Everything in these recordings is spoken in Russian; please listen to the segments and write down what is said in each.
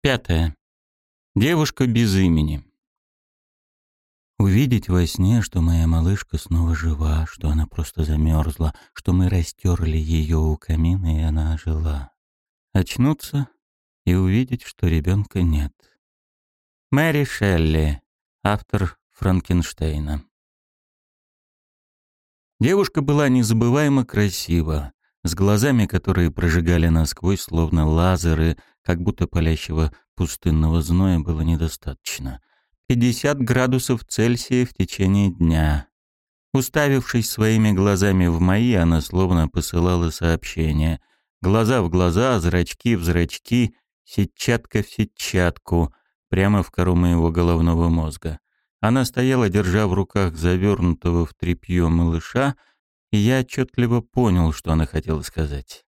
Пятое. Девушка без имени. Увидеть во сне, что моя малышка снова жива, что она просто замерзла, что мы растерли ее у камина, и она ожила. Очнуться и увидеть, что ребенка нет. Мэри Шелли, автор Франкенштейна. Девушка была незабываемо красива, с глазами, которые прожигали насквозь, словно лазеры, как будто палящего пустынного зноя было недостаточно. 50 градусов Цельсия в течение дня. Уставившись своими глазами в мои, она словно посылала сообщение. Глаза в глаза, зрачки в зрачки, сетчатка в сетчатку, прямо в кору моего головного мозга. Она стояла, держа в руках завернутого в тряпье малыша, и я отчетливо понял, что она хотела сказать.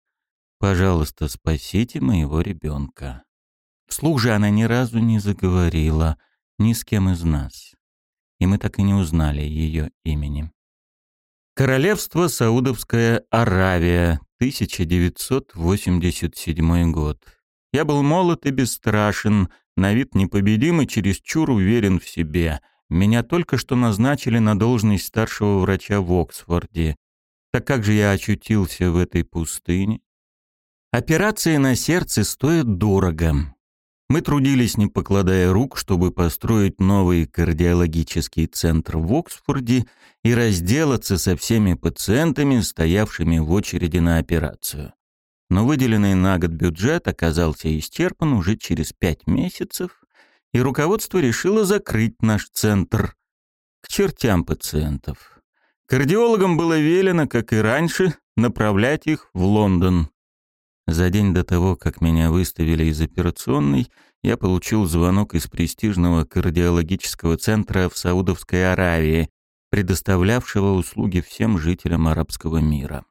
«Пожалуйста, спасите моего ребенка». Вслух же она ни разу не заговорила, ни с кем из нас. И мы так и не узнали ее имени. Королевство Саудовская Аравия, 1987 год. Я был молод и бесстрашен, на вид непобедим и чересчур уверен в себе. Меня только что назначили на должность старшего врача в Оксфорде. Так как же я очутился в этой пустыне? Операции на сердце стоят дорого. Мы трудились, не покладая рук, чтобы построить новый кардиологический центр в Оксфорде и разделаться со всеми пациентами, стоявшими в очереди на операцию. Но выделенный на год бюджет оказался исчерпан уже через пять месяцев, и руководство решило закрыть наш центр к чертям пациентов. Кардиологам было велено, как и раньше, направлять их в Лондон. За день до того, как меня выставили из операционной, я получил звонок из престижного кардиологического центра в Саудовской Аравии, предоставлявшего услуги всем жителям арабского мира.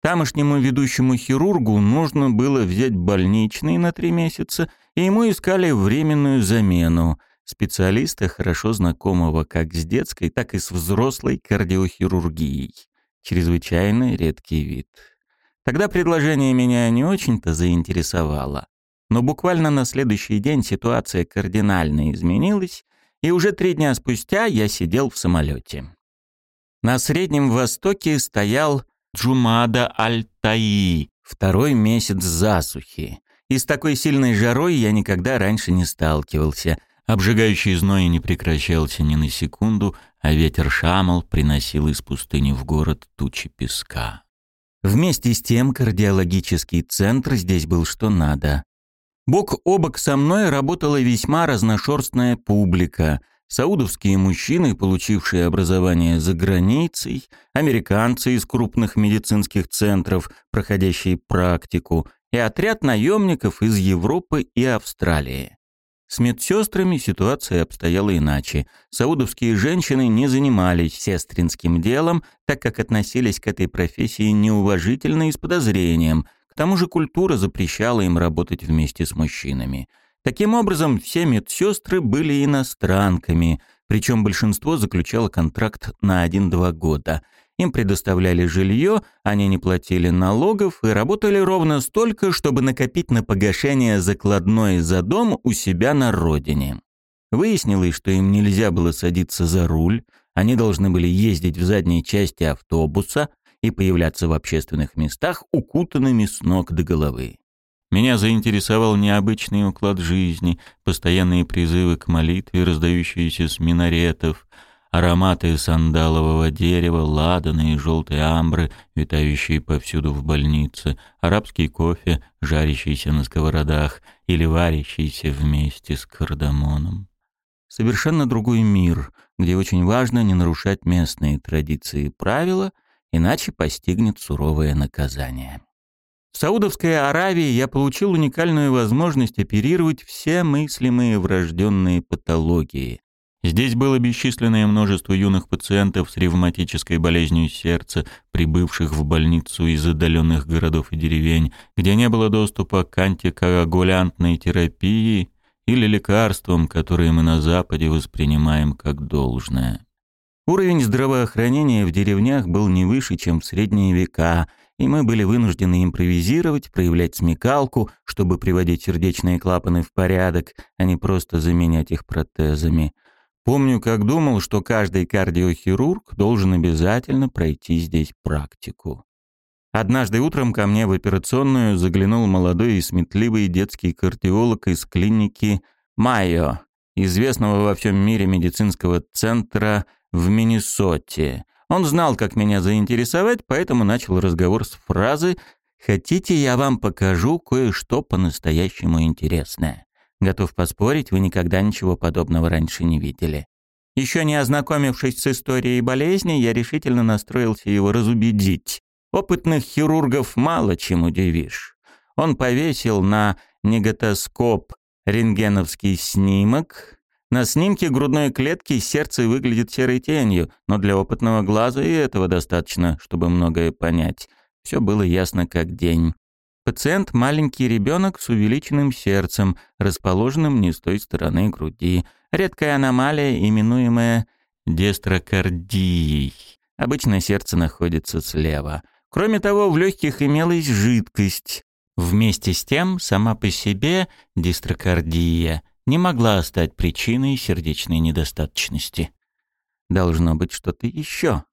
Тамошнему ведущему хирургу нужно было взять больничный на три месяца, и ему искали временную замену — специалиста, хорошо знакомого как с детской, так и с взрослой кардиохирургией. Чрезвычайно редкий вид. Тогда предложение меня не очень-то заинтересовало. Но буквально на следующий день ситуация кардинально изменилась, и уже три дня спустя я сидел в самолете. На Среднем Востоке стоял Джумада Аль-Таи, второй месяц засухи. И с такой сильной жарой я никогда раньше не сталкивался — Обжигающий зной не прекращался ни на секунду, а ветер шамал приносил из пустыни в город тучи песка. Вместе с тем кардиологический центр здесь был что надо. Бок о бок со мной работала весьма разношерстная публика. Саудовские мужчины, получившие образование за границей, американцы из крупных медицинских центров, проходящие практику, и отряд наемников из Европы и Австралии. С медсестрами ситуация обстояла иначе. Саудовские женщины не занимались сестринским делом, так как относились к этой профессии неуважительно и с подозрением. К тому же культура запрещала им работать вместе с мужчинами. Таким образом, все медсестры были иностранками, причем большинство заключало контракт на 1-2 года – им предоставляли жилье, они не платили налогов и работали ровно столько, чтобы накопить на погашение закладной за дом у себя на родине. Выяснилось, что им нельзя было садиться за руль, они должны были ездить в задней части автобуса и появляться в общественных местах укутанными с ног до головы. Меня заинтересовал необычный уклад жизни, постоянные призывы к молитве, раздающиеся с минаретов — ароматы сандалового дерева, ладаны и желтые амбры, витающие повсюду в больнице, арабский кофе, жарящийся на сковородах или варящийся вместе с кардамоном. Совершенно другой мир, где очень важно не нарушать местные традиции и правила, иначе постигнет суровое наказание. В Саудовской Аравии я получил уникальную возможность оперировать все мыслимые врожденные патологии, Здесь было бесчисленное множество юных пациентов с ревматической болезнью сердца, прибывших в больницу из отдаленных городов и деревень, где не было доступа к антикоагулянтной терапии или лекарствам, которые мы на Западе воспринимаем как должное. Уровень здравоохранения в деревнях был не выше, чем в средние века, и мы были вынуждены импровизировать, проявлять смекалку, чтобы приводить сердечные клапаны в порядок, а не просто заменять их протезами. Помню, как думал, что каждый кардиохирург должен обязательно пройти здесь практику. Однажды утром ко мне в операционную заглянул молодой и сметливый детский кардиолог из клиники «Майо», известного во всем мире медицинского центра в Миннесоте. Он знал, как меня заинтересовать, поэтому начал разговор с фразы «Хотите, я вам покажу кое-что по-настоящему интересное?» Готов поспорить, вы никогда ничего подобного раньше не видели. Еще не ознакомившись с историей болезни, я решительно настроился его разубедить. Опытных хирургов мало чем удивишь. Он повесил на неготоскоп рентгеновский снимок. На снимке грудной клетки сердце выглядит серой тенью, но для опытного глаза и этого достаточно, чтобы многое понять. Все было ясно как день. Пациент – маленький ребенок с увеличенным сердцем, расположенным не с той стороны груди. Редкая аномалия, именуемая дестрокардией. Обычно сердце находится слева. Кроме того, в легких имелась жидкость. Вместе с тем, сама по себе дистрокардия не могла стать причиной сердечной недостаточности. Должно быть что-то еще.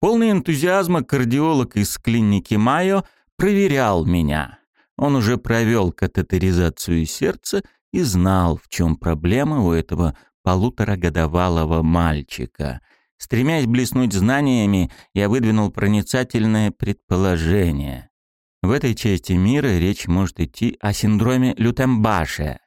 Полный энтузиазма кардиолог из клиники Майо проверял меня. Он уже провел катетеризацию сердца и знал, в чем проблема у этого полуторагодовалого мальчика. Стремясь блеснуть знаниями, я выдвинул проницательное предположение. В этой части мира речь может идти о синдроме Лютембаша.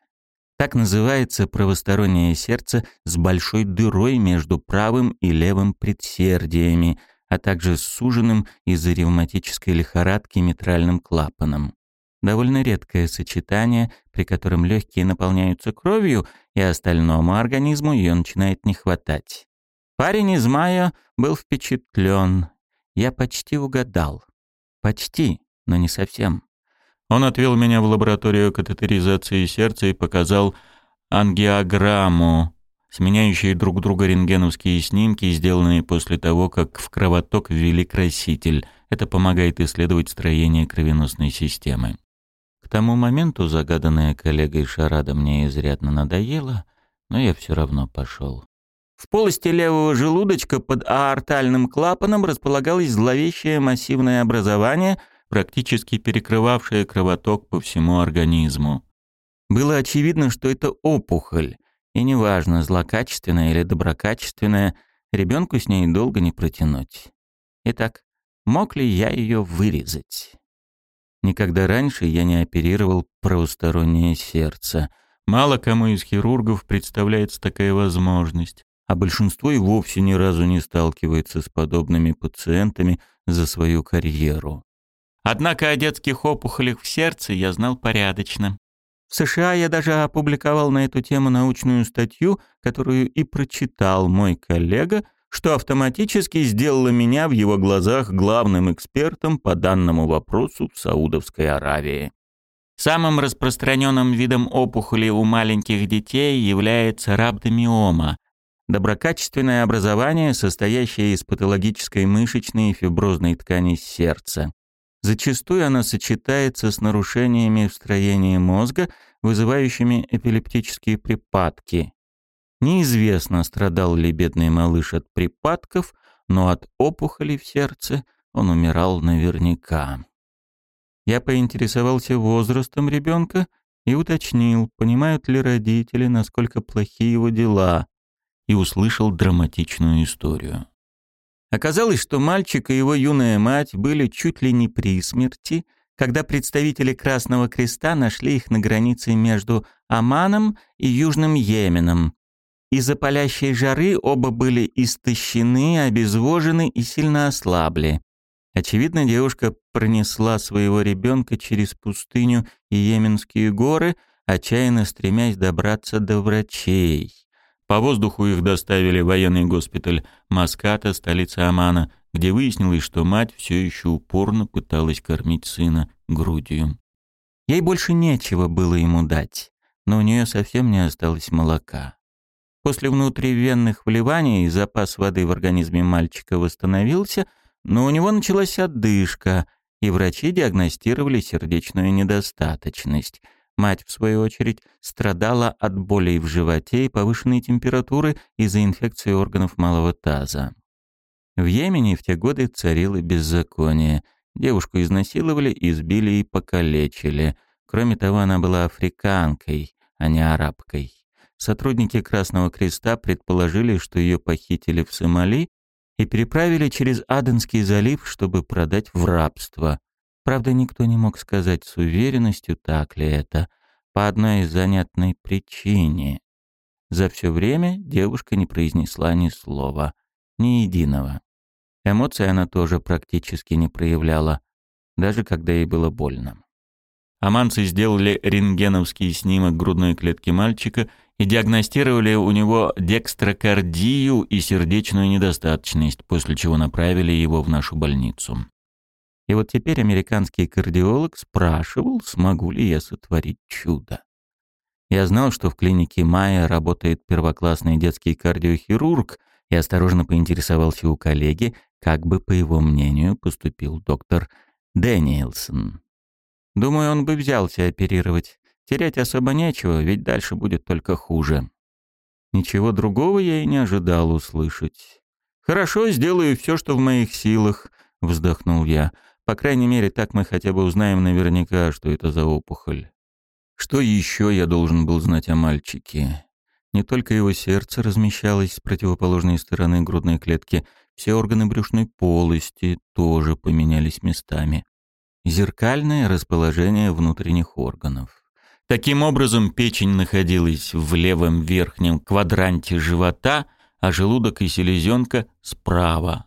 Так называется правостороннее сердце с большой дырой между правым и левым предсердиями – а также с суженным из-за ревматической лихорадки митральным клапаном. Довольно редкое сочетание, при котором легкие наполняются кровью, и остальному организму ее начинает не хватать. Парень из мая был впечатлен. Я почти угадал. Почти, но не совсем. Он отвел меня в лабораторию катетеризации сердца и показал ангиограмму, сменяющие друг друга рентгеновские снимки, сделанные после того, как в кровоток ввели краситель. Это помогает исследовать строение кровеносной системы. К тому моменту загаданная коллегой шарада мне изрядно надоела, но я все равно пошел. В полости левого желудочка под аортальным клапаном располагалось зловещее массивное образование, практически перекрывавшее кровоток по всему организму. Было очевидно, что это опухоль, и неважно, злокачественная или доброкачественная, ребенку с ней долго не протянуть. Итак, мог ли я ее вырезать? Никогда раньше я не оперировал правостороннее сердце. Мало кому из хирургов представляется такая возможность, а большинство и вовсе ни разу не сталкивается с подобными пациентами за свою карьеру. Однако о детских опухолях в сердце я знал порядочно. В США я даже опубликовал на эту тему научную статью, которую и прочитал мой коллега, что автоматически сделало меня в его глазах главным экспертом по данному вопросу в Саудовской Аравии. Самым распространенным видом опухоли у маленьких детей является рhabdomиома – доброкачественное образование, состоящее из патологической мышечной и фиброзной ткани сердца. Зачастую она сочетается с нарушениями в строении мозга, вызывающими эпилептические припадки. Неизвестно, страдал ли бедный малыш от припадков, но от опухоли в сердце он умирал наверняка. Я поинтересовался возрастом ребенка и уточнил, понимают ли родители, насколько плохи его дела, и услышал драматичную историю. Оказалось, что мальчик и его юная мать были чуть ли не при смерти, когда представители Красного Креста нашли их на границе между Оманом и Южным Йеменом. Из-за палящей жары оба были истощены, обезвожены и сильно ослабли. Очевидно, девушка пронесла своего ребенка через пустыню и Йеменские горы, отчаянно стремясь добраться до врачей. По воздуху их доставили в военный госпиталь Маската, столица Омана, где выяснилось, что мать все еще упорно пыталась кормить сына грудью. Ей больше нечего было ему дать, но у нее совсем не осталось молока. После внутривенных вливаний запас воды в организме мальчика восстановился, но у него началась отдышка, и врачи диагностировали сердечную недостаточность. Мать, в свою очередь, страдала от болей в животе и повышенной температуры из-за инфекции органов малого таза. В Йемене в те годы царило беззаконие. Девушку изнасиловали, избили и покалечили. Кроме того, она была африканкой, а не арабкой. Сотрудники Красного Креста предположили, что ее похитили в Сомали и переправили через Аденский залив, чтобы продать в рабство. Правда, никто не мог сказать с уверенностью, так ли это, по одной занятной причине. За все время девушка не произнесла ни слова, ни единого. Эмоций она тоже практически не проявляла, даже когда ей было больно. Аманцы сделали рентгеновский снимок грудной клетки мальчика и диагностировали у него декстрокардию и сердечную недостаточность, после чего направили его в нашу больницу. И вот теперь американский кардиолог спрашивал, смогу ли я сотворить чудо. Я знал, что в клинике Майя работает первоклассный детский кардиохирург, и осторожно поинтересовался у коллеги, как бы, по его мнению, поступил доктор Дэниелсон. Думаю, он бы взялся оперировать. Терять особо нечего, ведь дальше будет только хуже. Ничего другого я и не ожидал услышать. «Хорошо, сделаю все, что в моих силах», — вздохнул я. «По крайней мере, так мы хотя бы узнаем наверняка, что это за опухоль». Что еще я должен был знать о мальчике? Не только его сердце размещалось с противоположной стороны грудной клетки, все органы брюшной полости тоже поменялись местами. Зеркальное расположение внутренних органов. Таким образом, печень находилась в левом верхнем квадранте живота, а желудок и селезенка справа.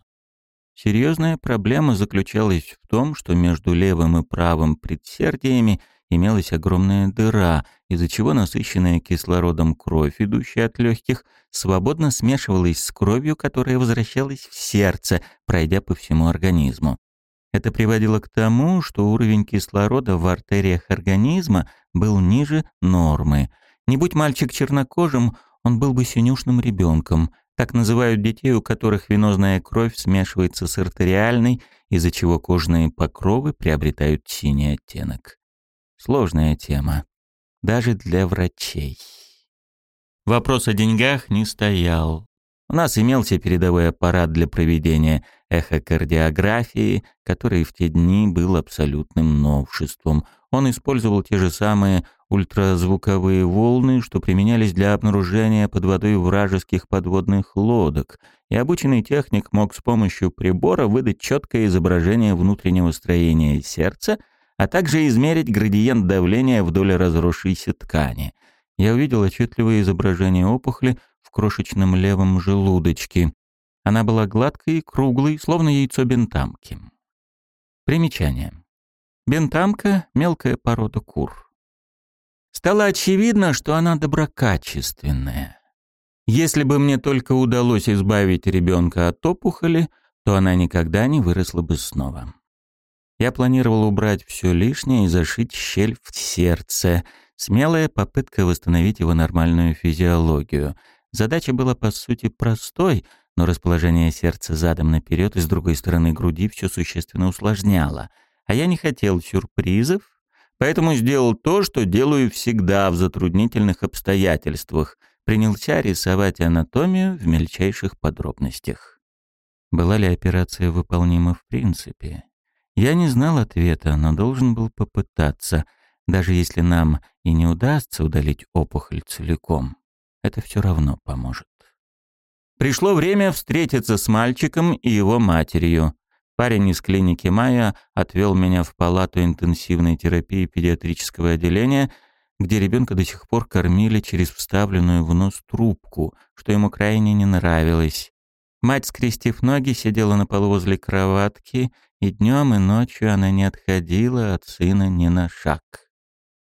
Серьезная проблема заключалась в том, что между левым и правым предсердиями имелась огромная дыра, из-за чего насыщенная кислородом кровь, идущая от легких, свободно смешивалась с кровью, которая возвращалась в сердце, пройдя по всему организму. Это приводило к тому, что уровень кислорода в артериях организма был ниже нормы. Не будь мальчик чернокожим, он был бы синюшным ребенком. Так называют детей, у которых венозная кровь смешивается с артериальной, из-за чего кожные покровы приобретают синий оттенок. Сложная тема. Даже для врачей. Вопрос о деньгах не стоял. У нас имелся передовой аппарат для проведения эхокардиографии, который в те дни был абсолютным новшеством. Он использовал те же самые ультразвуковые волны, что применялись для обнаружения под водой вражеских подводных лодок, и обученный техник мог с помощью прибора выдать четкое изображение внутреннего строения сердца а также измерить градиент давления вдоль разросшейся ткани. Я увидел отчетливое изображение опухоли в крошечном левом желудочке. Она была гладкой и круглой, словно яйцо бентамки. Примечание. Бентамка — мелкая порода кур. Стало очевидно, что она доброкачественная. Если бы мне только удалось избавить ребенка от опухоли, то она никогда не выросла бы снова. Я планировал убрать все лишнее и зашить щель в сердце. Смелая попытка восстановить его нормальную физиологию. Задача была, по сути, простой, но расположение сердца задом наперед и с другой стороны груди все существенно усложняло. А я не хотел сюрпризов, поэтому сделал то, что делаю всегда в затруднительных обстоятельствах. Принялся рисовать анатомию в мельчайших подробностях. Была ли операция выполнима в принципе? Я не знал ответа, но должен был попытаться, даже если нам и не удастся удалить опухоль целиком. Это все равно поможет. Пришло время встретиться с мальчиком и его матерью. Парень из клиники Майя отвел меня в палату интенсивной терапии педиатрического отделения, где ребенка до сих пор кормили через вставленную в нос трубку, что ему крайне не нравилось. Мать, скрестив ноги, сидела на полу возле кроватки и днем, и ночью она не отходила от сына ни на шаг.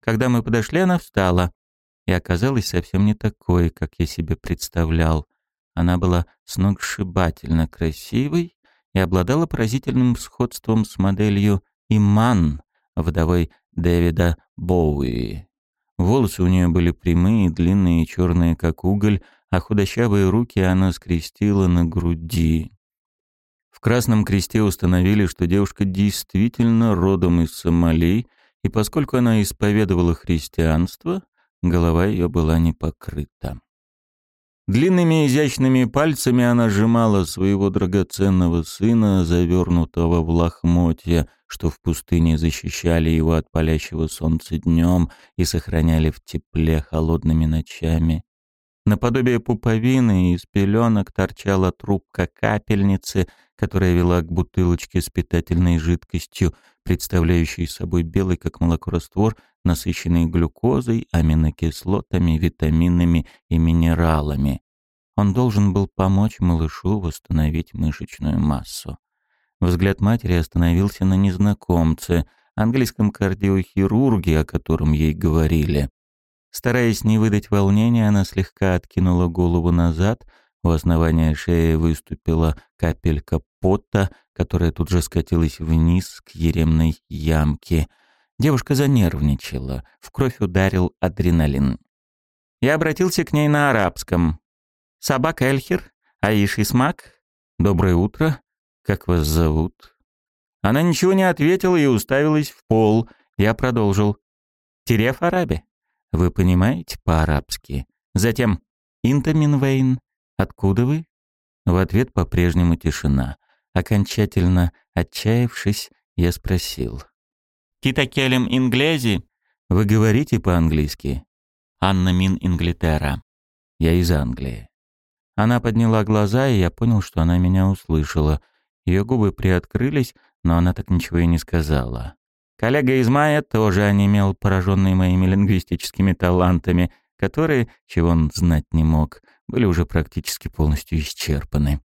Когда мы подошли, она встала и оказалась совсем не такой, как я себе представлял. Она была сногсшибательно красивой и обладала поразительным сходством с моделью Иман, вдовой Дэвида Боуи. Волосы у нее были прямые, длинные и черные, как уголь, а худощавые руки она скрестила на груди. В Красном Кресте установили, что девушка действительно родом из Сомали, и поскольку она исповедовала христианство, голова ее была не покрыта. Длинными изящными пальцами она сжимала своего драгоценного сына, завернутого в лохмотья, что в пустыне защищали его от палящего солнца днем и сохраняли в тепле холодными ночами. Наподобие пуповины из пеленок торчала трубка капельницы, которая вела к бутылочке с питательной жидкостью, представляющей собой белый, как молоко, раствор, насыщенный глюкозой, аминокислотами, витаминами и минералами. Он должен был помочь малышу восстановить мышечную массу. Взгляд матери остановился на незнакомце, английском кардиохирурге, о котором ей говорили. Стараясь не выдать волнения, она слегка откинула голову назад, у основания шеи выступила капелька пота, которая тут же скатилась вниз к еремной ямке. Девушка занервничала, в кровь ударил адреналин. Я обратился к ней на арабском. «Сабак Эльхер? Аиш Исмак? Доброе утро. Как вас зовут?» Она ничего не ответила и уставилась в пол. Я продолжил. «Тереф Араби. Вы понимаете по-арабски?» Затем «Интаминвейн. Откуда вы?» В ответ по-прежнему тишина. Окончательно отчаявшись, я спросил. «Китакелем инглези?» «Вы говорите по-английски?» «Анна Мин Инглитера». «Я из Англии». Она подняла глаза, и я понял, что она меня услышала. Ее губы приоткрылись, но она так ничего и не сказала. Коллега из Майя тоже онемел, пораженный моими лингвистическими талантами, которые, чего он знать не мог, были уже практически полностью исчерпаны.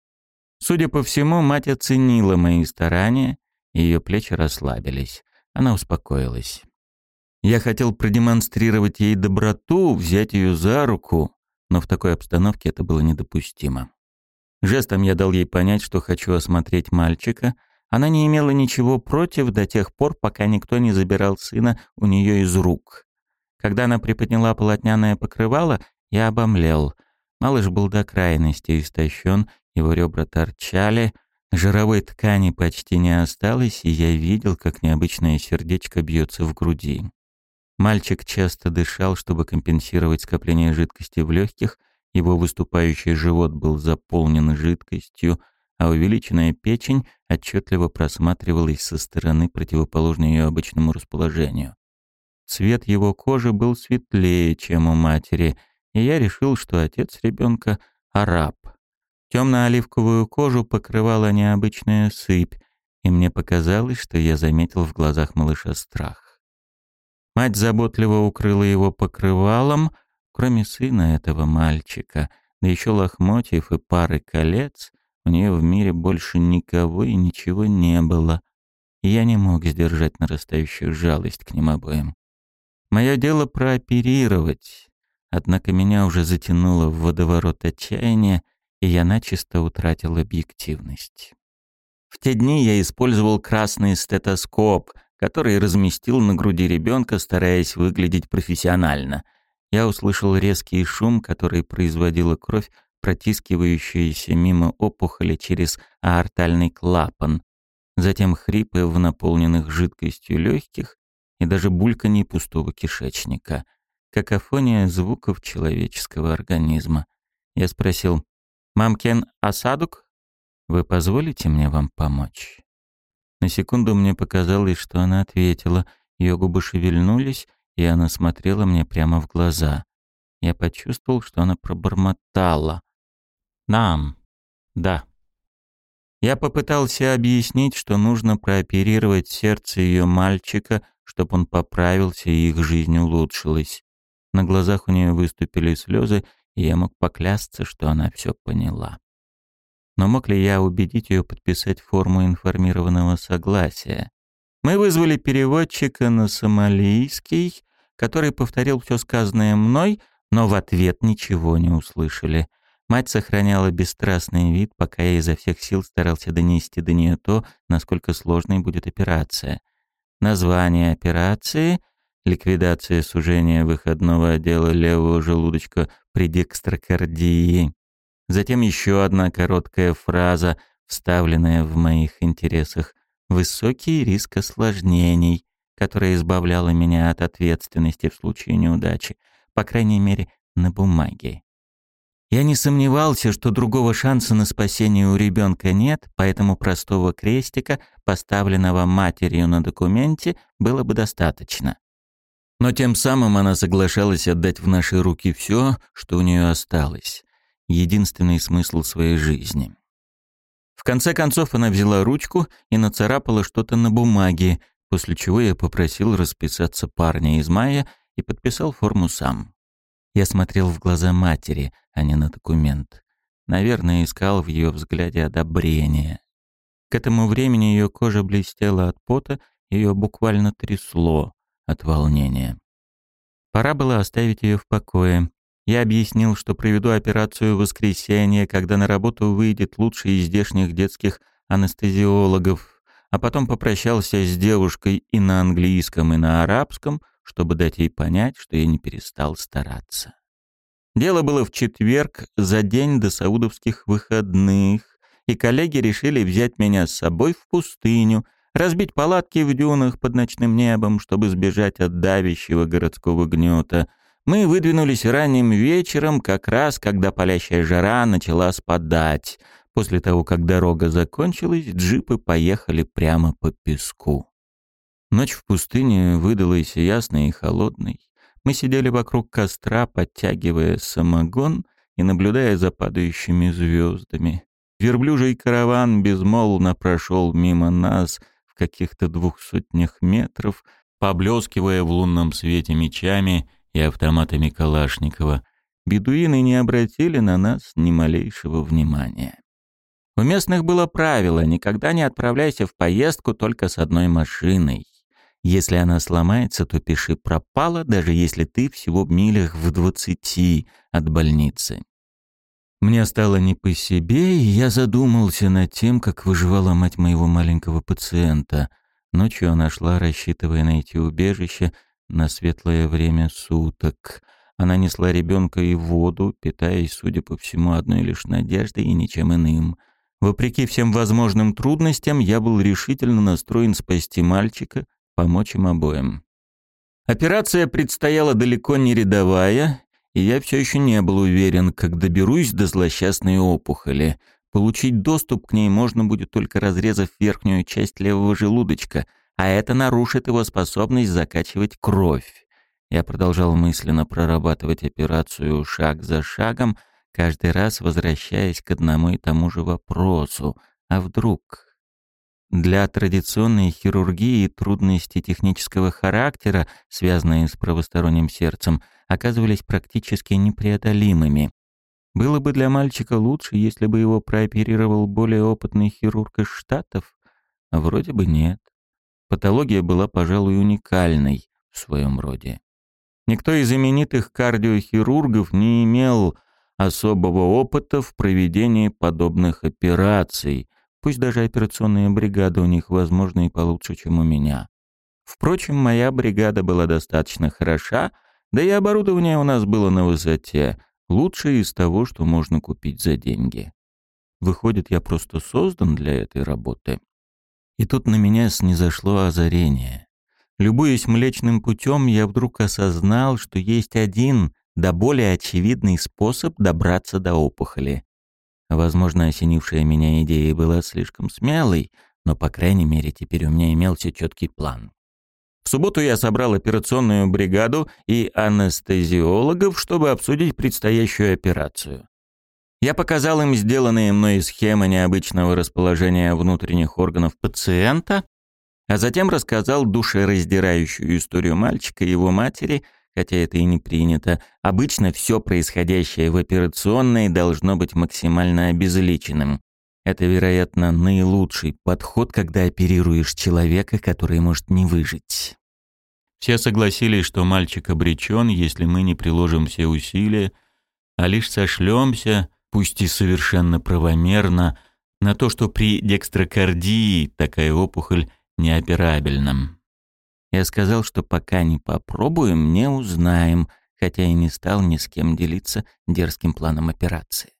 Судя по всему, мать оценила мои старания, и ее плечи расслабились. Она успокоилась. Я хотел продемонстрировать ей доброту, взять ее за руку, но в такой обстановке это было недопустимо. Жестом я дал ей понять, что хочу осмотреть мальчика. Она не имела ничего против до тех пор, пока никто не забирал сына у нее из рук. Когда она приподняла полотняное покрывало, я обомлел — Малыш был до крайности истощен, его ребра торчали, жировой ткани почти не осталось, и я видел, как необычное сердечко бьется в груди. Мальчик часто дышал, чтобы компенсировать скопление жидкости в легких, его выступающий живот был заполнен жидкостью, а увеличенная печень отчетливо просматривалась со стороны, противоположной ее обычному расположению. Цвет его кожи был светлее, чем у матери, и я решил, что отец ребенка — араб. Темно-оливковую кожу покрывала необычная сыпь, и мне показалось, что я заметил в глазах малыша страх. Мать заботливо укрыла его покрывалом, кроме сына этого мальчика, да еще лохмотьев и пары колец, у нее в мире больше никого и ничего не было, я не мог сдержать нарастающую жалость к ним обоим. Мое дело прооперировать, Однако меня уже затянуло в водоворот отчаяния, и я начисто утратил объективность. В те дни я использовал красный стетоскоп, который разместил на груди ребенка, стараясь выглядеть профессионально. Я услышал резкий шум, который производила кровь, протискивающаяся мимо опухоли через аортальный клапан. Затем хрипы в наполненных жидкостью легких и даже бульканье пустого кишечника — какофония звуков человеческого организма. Я спросил, «Мамкен Асадук, вы позволите мне вам помочь?» На секунду мне показалось, что она ответила. Ее губы шевельнулись, и она смотрела мне прямо в глаза. Я почувствовал, что она пробормотала. «Нам. Да». Я попытался объяснить, что нужно прооперировать сердце ее мальчика, чтобы он поправился и их жизнь улучшилась. На глазах у нее выступили слезы, и я мог поклясться, что она все поняла. Но мог ли я убедить ее подписать форму информированного согласия? Мы вызвали переводчика на сомалийский, который повторил все сказанное мной, но в ответ ничего не услышали. Мать сохраняла бесстрастный вид, пока я изо всех сил старался донести до нее то, насколько сложной будет операция. Название операции ликвидация сужения выходного отдела левого желудочка при декстрокардии. Затем еще одна короткая фраза, вставленная в моих интересах, высокий риск осложнений, которая избавляла меня от ответственности в случае неудачи, по крайней мере, на бумаге. Я не сомневался, что другого шанса на спасение у ребенка нет, поэтому простого крестика, поставленного матерью на документе, было бы достаточно. Но тем самым она соглашалась отдать в наши руки все, что у нее осталось. Единственный смысл своей жизни. В конце концов она взяла ручку и нацарапала что-то на бумаге, после чего я попросил расписаться парня из мая и подписал форму сам. Я смотрел в глаза матери, а не на документ. Наверное, искал в ее взгляде одобрение. К этому времени ее кожа блестела от пота, ее буквально трясло от волнения. Пора было оставить ее в покое. Я объяснил, что проведу операцию в воскресенье, когда на работу выйдет лучший из здешних детских анестезиологов, а потом попрощался с девушкой и на английском, и на арабском, чтобы дать ей понять, что я не перестал стараться. Дело было в четверг, за день до саудовских выходных, и коллеги решили взять меня с собой в пустыню, разбить палатки в дюнах под ночным небом, чтобы сбежать от давящего городского гнета. Мы выдвинулись ранним вечером, как раз когда палящая жара начала спадать. После того, как дорога закончилась, джипы поехали прямо по песку. Ночь в пустыне выдалась ясной и холодной. Мы сидели вокруг костра, подтягивая самогон и наблюдая за падающими звездами. Верблюжий караван безмолвно прошел мимо нас в каких-то двух сотнях метров, поблескивая в лунном свете мечами и автоматами Калашникова. Бедуины не обратили на нас ни малейшего внимания. У местных было правило «никогда не отправляйся в поездку только с одной машиной». Если она сломается, то пиши «пропала», даже если ты всего в милях в двадцати от больницы. Мне стало не по себе, и я задумался над тем, как выживала мать моего маленького пациента. Ночью она шла, рассчитывая найти убежище на светлое время суток. Она несла ребенка и воду, питаясь, судя по всему, одной лишь надеждой и ничем иным. Вопреки всем возможным трудностям, я был решительно настроен спасти мальчика — помочь им обоим. Операция предстояла далеко не рядовая, и я все еще не был уверен, как доберусь до злосчастной опухоли. Получить доступ к ней можно будет только разрезав верхнюю часть левого желудочка, а это нарушит его способность закачивать кровь. Я продолжал мысленно прорабатывать операцию шаг за шагом, каждый раз возвращаясь к одному и тому же вопросу. А вдруг? Для традиционной хирургии трудности технического характера, связанные с правосторонним сердцем, оказывались практически непреодолимыми. Было бы для мальчика лучше, если бы его прооперировал более опытный хирург из Штатов? А вроде бы нет. Патология была, пожалуй, уникальной в своем роде. Никто из знаменитых кардиохирургов не имел особого опыта в проведении подобных операций, Пусть даже операционная бригада у них, возможно, и получше, чем у меня. Впрочем, моя бригада была достаточно хороша, да и оборудование у нас было на высоте, лучшее из того, что можно купить за деньги. Выходит, я просто создан для этой работы. И тут на меня снизошло озарение. Любуясь Млечным путем, я вдруг осознал, что есть один, да более очевидный способ добраться до опухоли. Возможно, осенившая меня идея была слишком смелой, но, по крайней мере, теперь у меня имелся четкий план. В субботу я собрал операционную бригаду и анестезиологов, чтобы обсудить предстоящую операцию. Я показал им сделанные мной схемы необычного расположения внутренних органов пациента, а затем рассказал душераздирающую историю мальчика и его матери – хотя это и не принято. Обычно все происходящее в операционной должно быть максимально обезличенным. Это, вероятно, наилучший подход, когда оперируешь человека, который может не выжить. Все согласились, что мальчик обречен, если мы не приложим все усилия, а лишь сошлемся, пусть и совершенно правомерно, на то, что при декстрокардии такая опухоль неоперабельна. Я сказал, что пока не попробуем, не узнаем, хотя и не стал ни с кем делиться дерзким планом операции.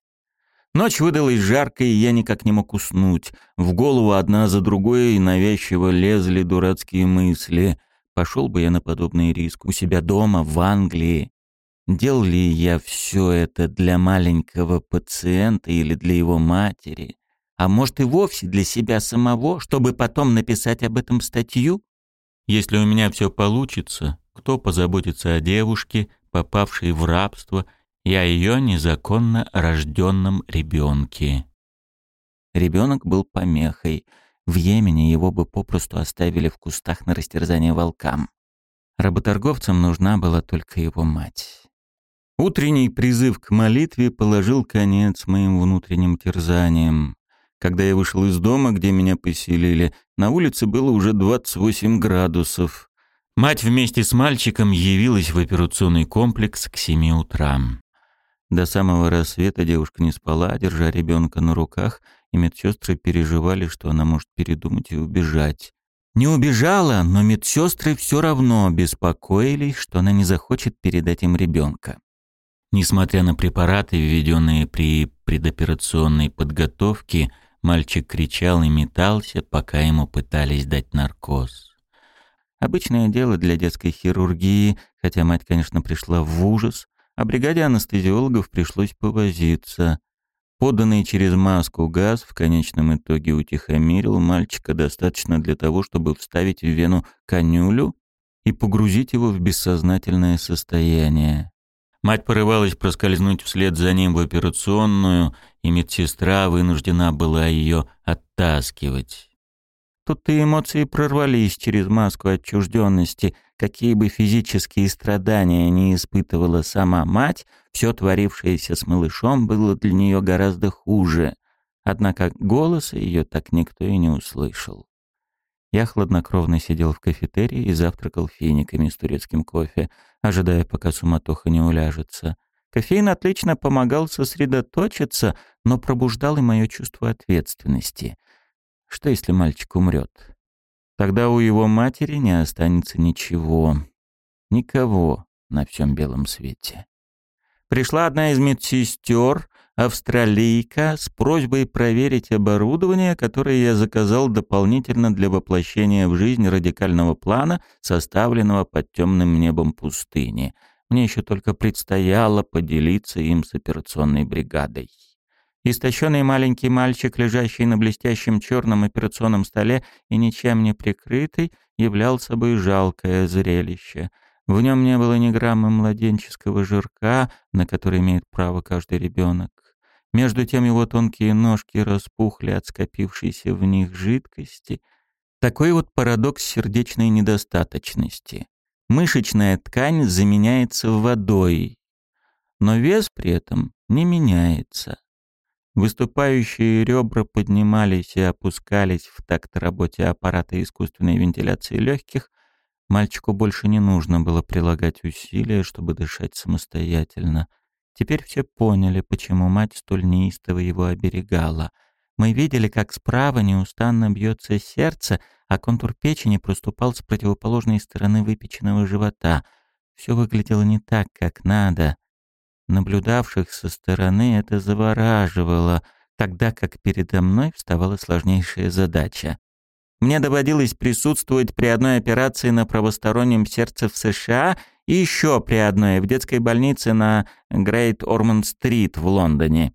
Ночь выдалась жаркой, и я никак не мог уснуть. В голову одна за другой и навязчиво лезли дурацкие мысли. Пошел бы я на подобный риск у себя дома, в Англии. Делал ли я все это для маленького пациента или для его матери? А может и вовсе для себя самого, чтобы потом написать об этом статью? Если у меня все получится, кто позаботится о девушке, попавшей в рабство, и о ее незаконно рожденном ребенке? Ребенок был помехой. В Йемене его бы попросту оставили в кустах на растерзание волкам. Работорговцам нужна была только его мать. Утренний призыв к молитве положил конец моим внутренним терзаниям. Когда я вышел из дома, где меня поселили, на улице было уже 28 градусов. Мать вместе с мальчиком явилась в операционный комплекс к 7 утра. До самого рассвета девушка не спала, держа ребенка на руках, и медсестры переживали, что она может передумать и убежать. Не убежала, но медсестры все равно беспокоились, что она не захочет передать им ребенка. Несмотря на препараты, введенные при предоперационной подготовке, мальчик кричал и метался, пока ему пытались дать наркоз. Обычное дело для детской хирургии, хотя мать, конечно, пришла в ужас, а бригаде анестезиологов пришлось повозиться. Поданный через маску газ в конечном итоге утихомирил мальчика достаточно для того, чтобы вставить в вену конюлю и погрузить его в бессознательное состояние. Мать порывалась проскользнуть вслед за ним в операционную, и медсестра вынуждена была ее оттаскивать. Тут-то эмоции прорвались через маску отчужденности. Какие бы физические страдания не испытывала сама мать, все творившееся с малышом было для нее гораздо хуже. Однако голоса ее так никто и не услышал. Я хладнокровно сидел в кафетерии и завтракал финиками с турецким кофе, ожидая, пока суматоха не уляжется. Кофеин отлично помогал сосредоточиться, но пробуждал и мое чувство ответственности. Что, если мальчик умрет? Тогда у его матери не останется ничего. Никого на всем белом свете. Пришла одна из медсестер, австралийка с просьбой проверить оборудование, которое я заказал дополнительно для воплощения в жизнь радикального плана, составленного под темным небом пустыни. Мне еще только предстояло поделиться им с операционной бригадой. Истощенный маленький мальчик, лежащий на блестящем черном операционном столе и ничем не прикрытый, являл собой жалкое зрелище — в нем не было ни грамма младенческого жирка, на который имеет право каждый ребенок. Между тем его тонкие ножки распухли от скопившейся в них жидкости. Такой вот парадокс сердечной недостаточности. Мышечная ткань заменяется водой, но вес при этом не меняется. Выступающие ребра поднимались и опускались в такт работе аппарата искусственной вентиляции легких, Мальчику больше не нужно было прилагать усилия, чтобы дышать самостоятельно. Теперь все поняли, почему мать столь неистово его оберегала. Мы видели, как справа неустанно бьется сердце, а контур печени проступал с противоположной стороны выпеченного живота. Все выглядело не так, как надо. Наблюдавших со стороны это завораживало, тогда как передо мной вставала сложнейшая задача. Мне доводилось присутствовать при одной операции на правостороннем сердце в США и еще при одной в детской больнице на Грейт Ормонд-стрит в Лондоне.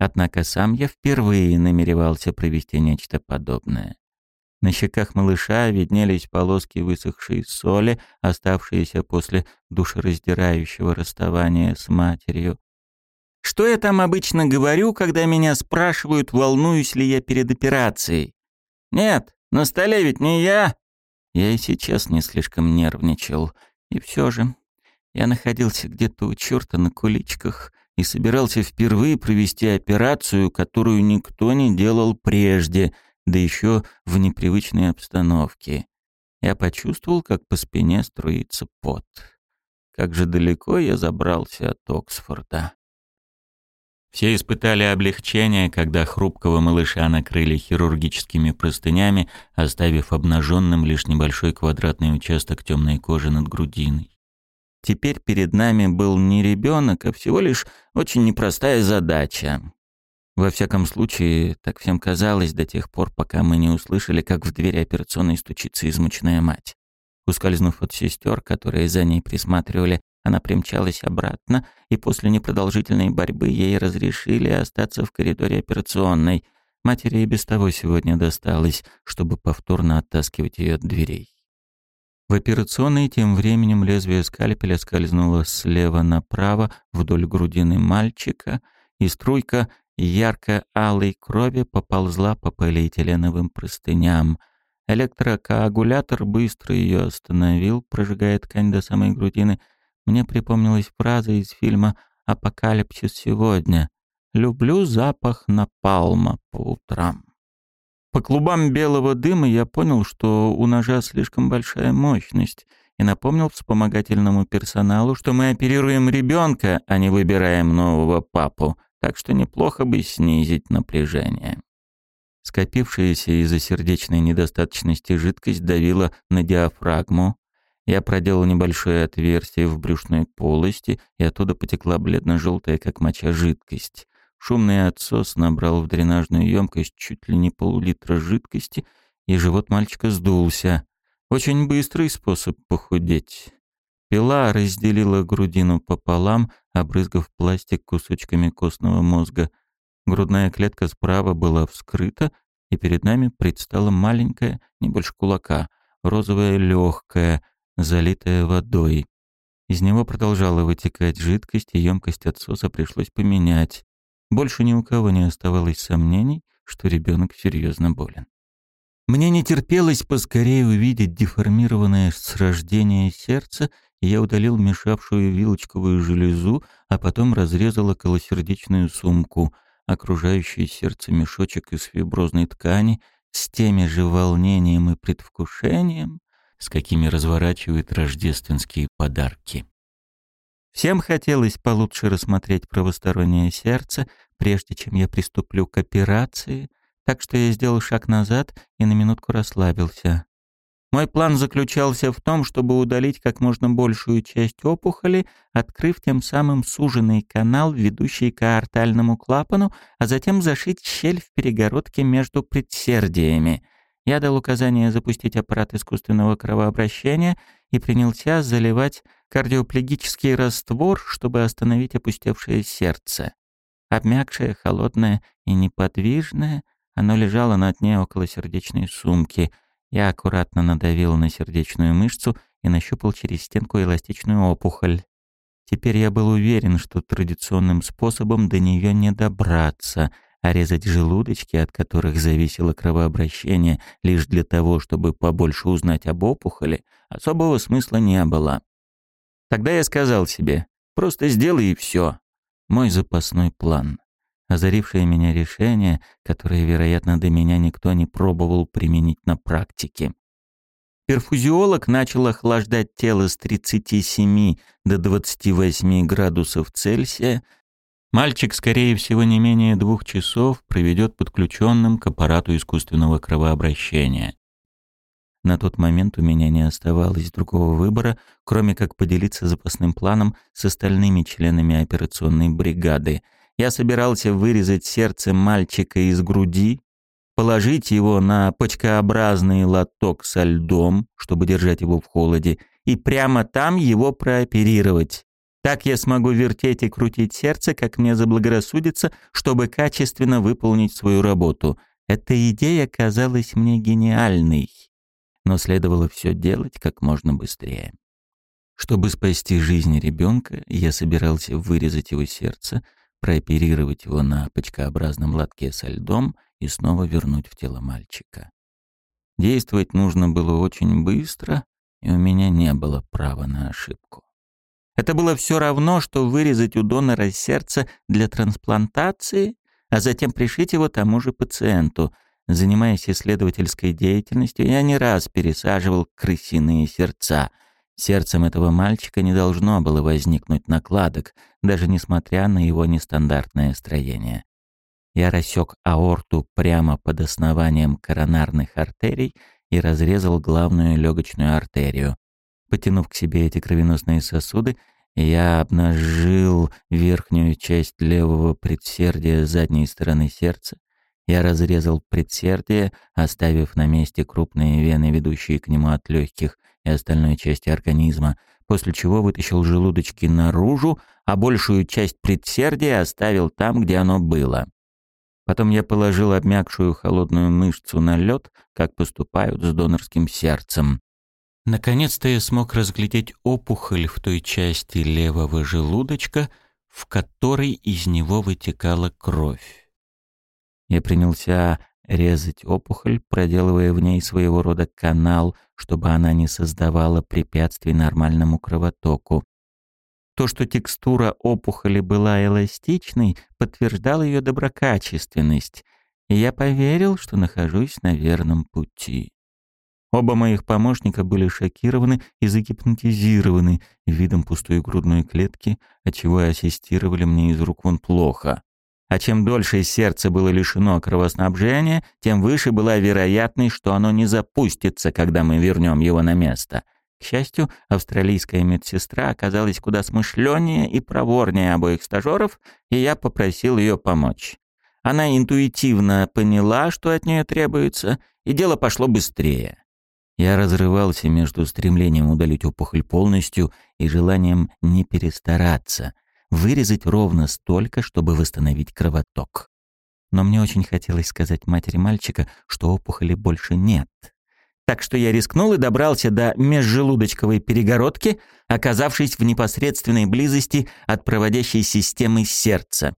Однако сам я впервые намеревался провести нечто подобное. На щеках малыша виднелись полоски высохшей соли, оставшиеся после душераздирающего расставания с матерью. Что я там обычно говорю, когда меня спрашивают, волнуюсь ли я перед операцией? Нет, на столе ведь не я. Я и сейчас не слишком нервничал. И все же я находился где-то у черта на куличках и собирался впервые провести операцию, которую никто не делал прежде, да еще в непривычной обстановке. Я почувствовал, как по спине струится пот. Как же далеко я забрался от Оксфорда. Все испытали облегчение, когда хрупкого малыша накрыли хирургическими простынями, оставив обнаженным лишь небольшой квадратный участок темной кожи над грудиной. Теперь перед нами был не ребенок, а всего лишь очень непростая задача. Во всяком случае, так всем казалось до тех пор, пока мы не услышали, как в двери операционной стучится измученная мать. Ускользнув от сестер, которые за ней присматривали, она примчалась обратно, и после непродолжительной борьбы ей разрешили остаться в коридоре операционной. Матери и без того сегодня досталось, чтобы повторно оттаскивать ее от дверей. В операционной тем временем лезвие скальпеля скользнуло слева направо вдоль грудины мальчика, и струйка ярко-алой крови поползла по полиэтиленовым простыням. Электрокоагулятор быстро ее остановил, прожигая ткань до самой грудины. Мне припомнилась фраза из фильма «Апокалипсис сегодня». «Люблю запах напалма по утрам». По клубам белого дыма я понял, что у ножа слишком большая мощность, и напомнил вспомогательному персоналу, что мы оперируем ребенка, а не выбираем нового папу, так что неплохо бы снизить напряжение. Скопившаяся из-за сердечной недостаточности жидкость давила на диафрагму. Я проделал небольшое отверстие в брюшной полости, и оттуда потекла бледно-желтая, как моча, жидкость. Шумный отсос набрал в дренажную емкость чуть ли не пол-литра жидкости, и живот мальчика сдулся. Очень быстрый способ похудеть. Пила разделила грудину пополам, обрызгав пластик кусочками костного мозга. Грудная клетка справа была вскрыта, и перед нами предстала маленькая, не больше кулака, розовая легкая, залитая водой. Из него продолжала вытекать жидкость, и емкость отсоса пришлось поменять. Больше ни у кого не оставалось сомнений, что ребенок серьезно болен. Мне не терпелось поскорее увидеть деформированное с рождения сердце, и я удалил мешавшую вилочковую железу, а потом разрезал околосердечную сумку, окружающий сердце мешочек из фиброзной ткани, с теми же волнением и предвкушением, с какими разворачивают рождественские подарки. Всем хотелось получше рассмотреть правостороннее сердце, прежде чем я приступлю к операции, так что я сделал шаг назад и на минутку расслабился. Мой план заключался в том, чтобы удалить как можно большую часть опухоли, открыв тем самым суженный канал, ведущий к аортальному клапану, а затем зашить щель в перегородке между предсердиями. Я дал указание запустить аппарат искусственного кровообращения и принялся заливать кардиоплегический раствор, чтобы остановить опустевшее сердце. Обмякшее, холодное и неподвижное, оно лежало на дне около сердечной сумки. Я аккуратно надавил на сердечную мышцу и нащупал через стенку эластичную опухоль. Теперь я был уверен, что традиционным способом до нее не добраться, а резать желудочки, от которых зависело кровообращение, лишь для того, чтобы побольше узнать об опухоли, особого смысла не было. Тогда я сказал себе, просто сделай и все. Мой запасной план. Озарившее меня решение, которое, вероятно, до меня никто не пробовал применить на практике. Перфузиолог начал охлаждать тело с 37 до 28 градусов Цельсия. Мальчик, скорее всего, не менее двух часов проведет подключенным к аппарату искусственного кровообращения. На тот момент у меня не оставалось другого выбора, кроме как поделиться запасным планом с остальными членами операционной бригады. Я собирался вырезать сердце мальчика из груди, положить его на почкообразный лоток со льдом, чтобы держать его в холоде, и прямо там его прооперировать. Так я смогу вертеть и крутить сердце, как мне заблагорассудится, чтобы качественно выполнить свою работу. Эта идея казалась мне гениальной но следовало все делать как можно быстрее. Чтобы спасти жизнь ребенка, я собирался вырезать его сердце, прооперировать его на почкообразном лотке со льдом и снова вернуть в тело мальчика. Действовать нужно было очень быстро, и у меня не было права на ошибку. Это было все равно, что вырезать у донора сердце для трансплантации, а затем пришить его тому же пациенту — Занимаясь исследовательской деятельностью, я не раз пересаживал крысиные сердца. Сердцем этого мальчика не должно было возникнуть накладок, даже несмотря на его нестандартное строение. Я рассек аорту прямо под основанием коронарных артерий и разрезал главную легочную артерию. Потянув к себе эти кровеносные сосуды, Я обнажил верхнюю часть левого предсердия задней стороны сердца. Я разрезал предсердие, оставив на месте крупные вены, ведущие к нему от легких и остальной части организма, после чего вытащил желудочки наружу, а большую часть предсердия оставил там, где оно было. Потом я положил обмякшую холодную мышцу на лед, как поступают с донорским сердцем. Наконец-то я смог разглядеть опухоль в той части левого желудочка, в которой из него вытекала кровь. Я принялся резать опухоль, проделывая в ней своего рода канал, чтобы она не создавала препятствий нормальному кровотоку. То, что текстура опухоли была эластичной, подтверждало ее доброкачественность, и я поверил, что нахожусь на верном пути. Оба моих помощника были шокированы и загипнотизированы видом пустой грудной клетки, отчего ассистировали мне из рук вон плохо. А чем дольше сердце было лишено кровоснабжения, тем выше была вероятность, что оно не запустится, когда мы вернем его на место — к счастью, австралийская медсестра оказалась куда смышленнее и проворнее обоих стажеров, и я попросил ее помочь. Она интуитивно поняла, что от нее требуется, и дело пошло быстрее. Я разрывался между стремлением удалить опухоль полностью и желанием не перестараться, вырезать ровно столько, чтобы восстановить кровоток. Но мне очень хотелось сказать матери мальчика, что опухоли больше нет — так что я рискнул и добрался до межжелудочковой перегородки, оказавшись в непосредственной близости от проводящей системы сердца.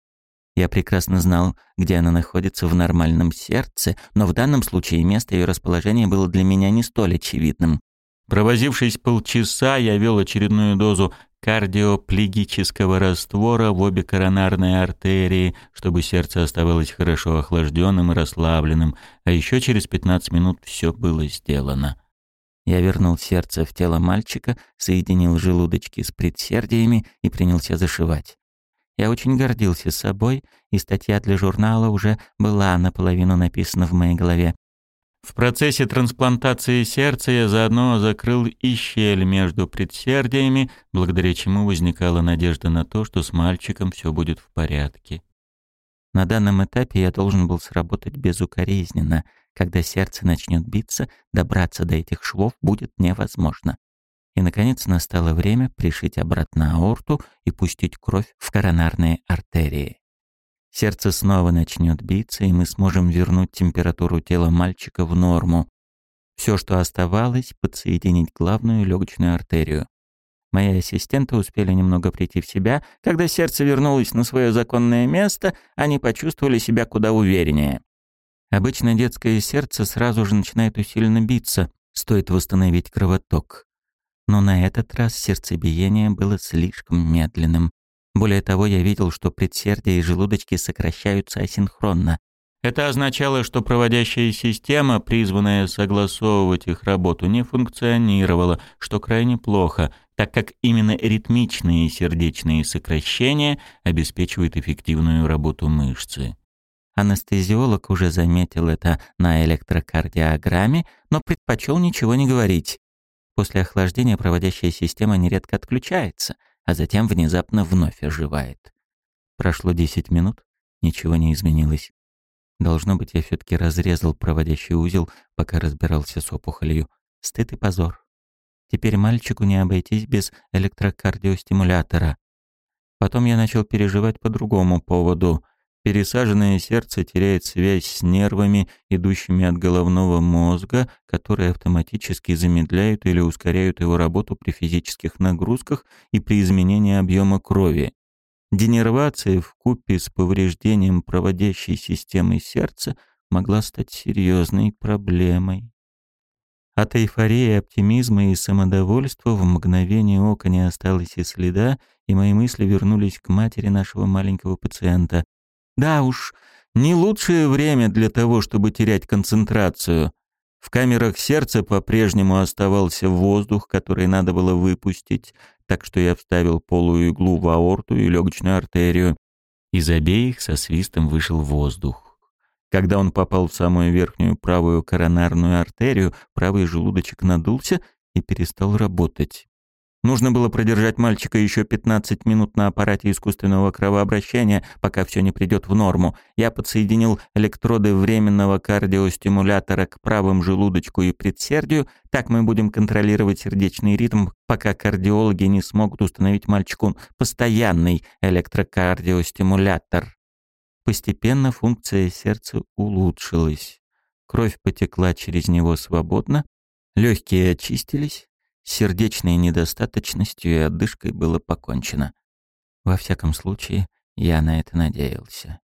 Я прекрасно знал, где она находится в нормальном сердце, но в данном случае место ее расположения было для меня не столь очевидным. Провозившись полчаса, я вел очередную дозу кардиоплегического раствора в обе коронарные артерии, чтобы сердце оставалось хорошо охлажденным и расслабленным, а еще через 15 минут все было сделано. Я вернул сердце в тело мальчика, соединил желудочки с предсердиями и принялся зашивать. Я очень гордился собой, и статья для журнала уже была наполовину написана в моей голове. В процессе трансплантации сердца я заодно закрыл и щель между предсердиями, благодаря чему возникала надежда на то, что с мальчиком все будет в порядке. На данном этапе я должен был сработать безукоризненно. Когда сердце начнет биться, добраться до этих швов будет невозможно. И, наконец, настало время пришить обратно аорту и пустить кровь в коронарные артерии. Сердце снова начнет биться, и мы сможем вернуть температуру тела мальчика в норму. Все, что оставалось, подсоединить главную легочную артерию. Мои ассистенты успели немного прийти в себя. Когда сердце вернулось на свое законное место, они почувствовали себя куда увереннее. Обычно детское сердце сразу же начинает усиленно биться, стоит восстановить кровоток. Но на этот раз сердцебиение было слишком медленным. Более того, я видел, что предсердия и желудочки сокращаются асинхронно. Это означало, что проводящая система, призванная согласовывать их работу, не функционировала, что крайне плохо, так как именно ритмичные сердечные сокращения обеспечивают эффективную работу мышцы. Анестезиолог уже заметил это на электрокардиограмме, но предпочел ничего не говорить. После охлаждения проводящая система нередко отключается — а затем внезапно вновь оживает. Прошло 10 минут, ничего не изменилось. Должно быть, я все-таки разрезал проводящий узел, пока разбирался с опухолью. Стыд и позор. Теперь мальчику не обойтись без электрокардиостимулятора. Потом я начал переживать по другому поводу. Пересаженное сердце теряет связь с нервами, идущими от головного мозга, которые автоматически замедляют или ускоряют его работу при физических нагрузках и при изменении объема крови. Денервация в купе с повреждением проводящей системы сердца могла стать серьезной проблемой. От эйфории, оптимизма и самодовольства в мгновение ока не осталось и следа, и мои мысли вернулись к матери нашего маленького пациента, да уж, не лучшее время для того, чтобы терять концентрацию. В камерах сердца по-прежнему оставался воздух, который надо было выпустить, так что я вставил полую иглу в аорту и легочную артерию. Из обеих со свистом вышел воздух. Когда он попал в самую верхнюю правую коронарную артерию, правый желудочек надулся и перестал работать. Нужно было продержать мальчика еще 15 минут на аппарате искусственного кровообращения, пока все не придет в норму. Я подсоединил электроды временного кардиостимулятора к правым желудочку и предсердию. Так мы будем контролировать сердечный ритм, пока кардиологи не смогут установить мальчику постоянный электрокардиостимулятор. Постепенно функция сердца улучшилась. Кровь потекла через него свободно, легкие очистились, с сердечной недостаточностью и отдышкой было покончено. Во всяком случае, я на это надеялся.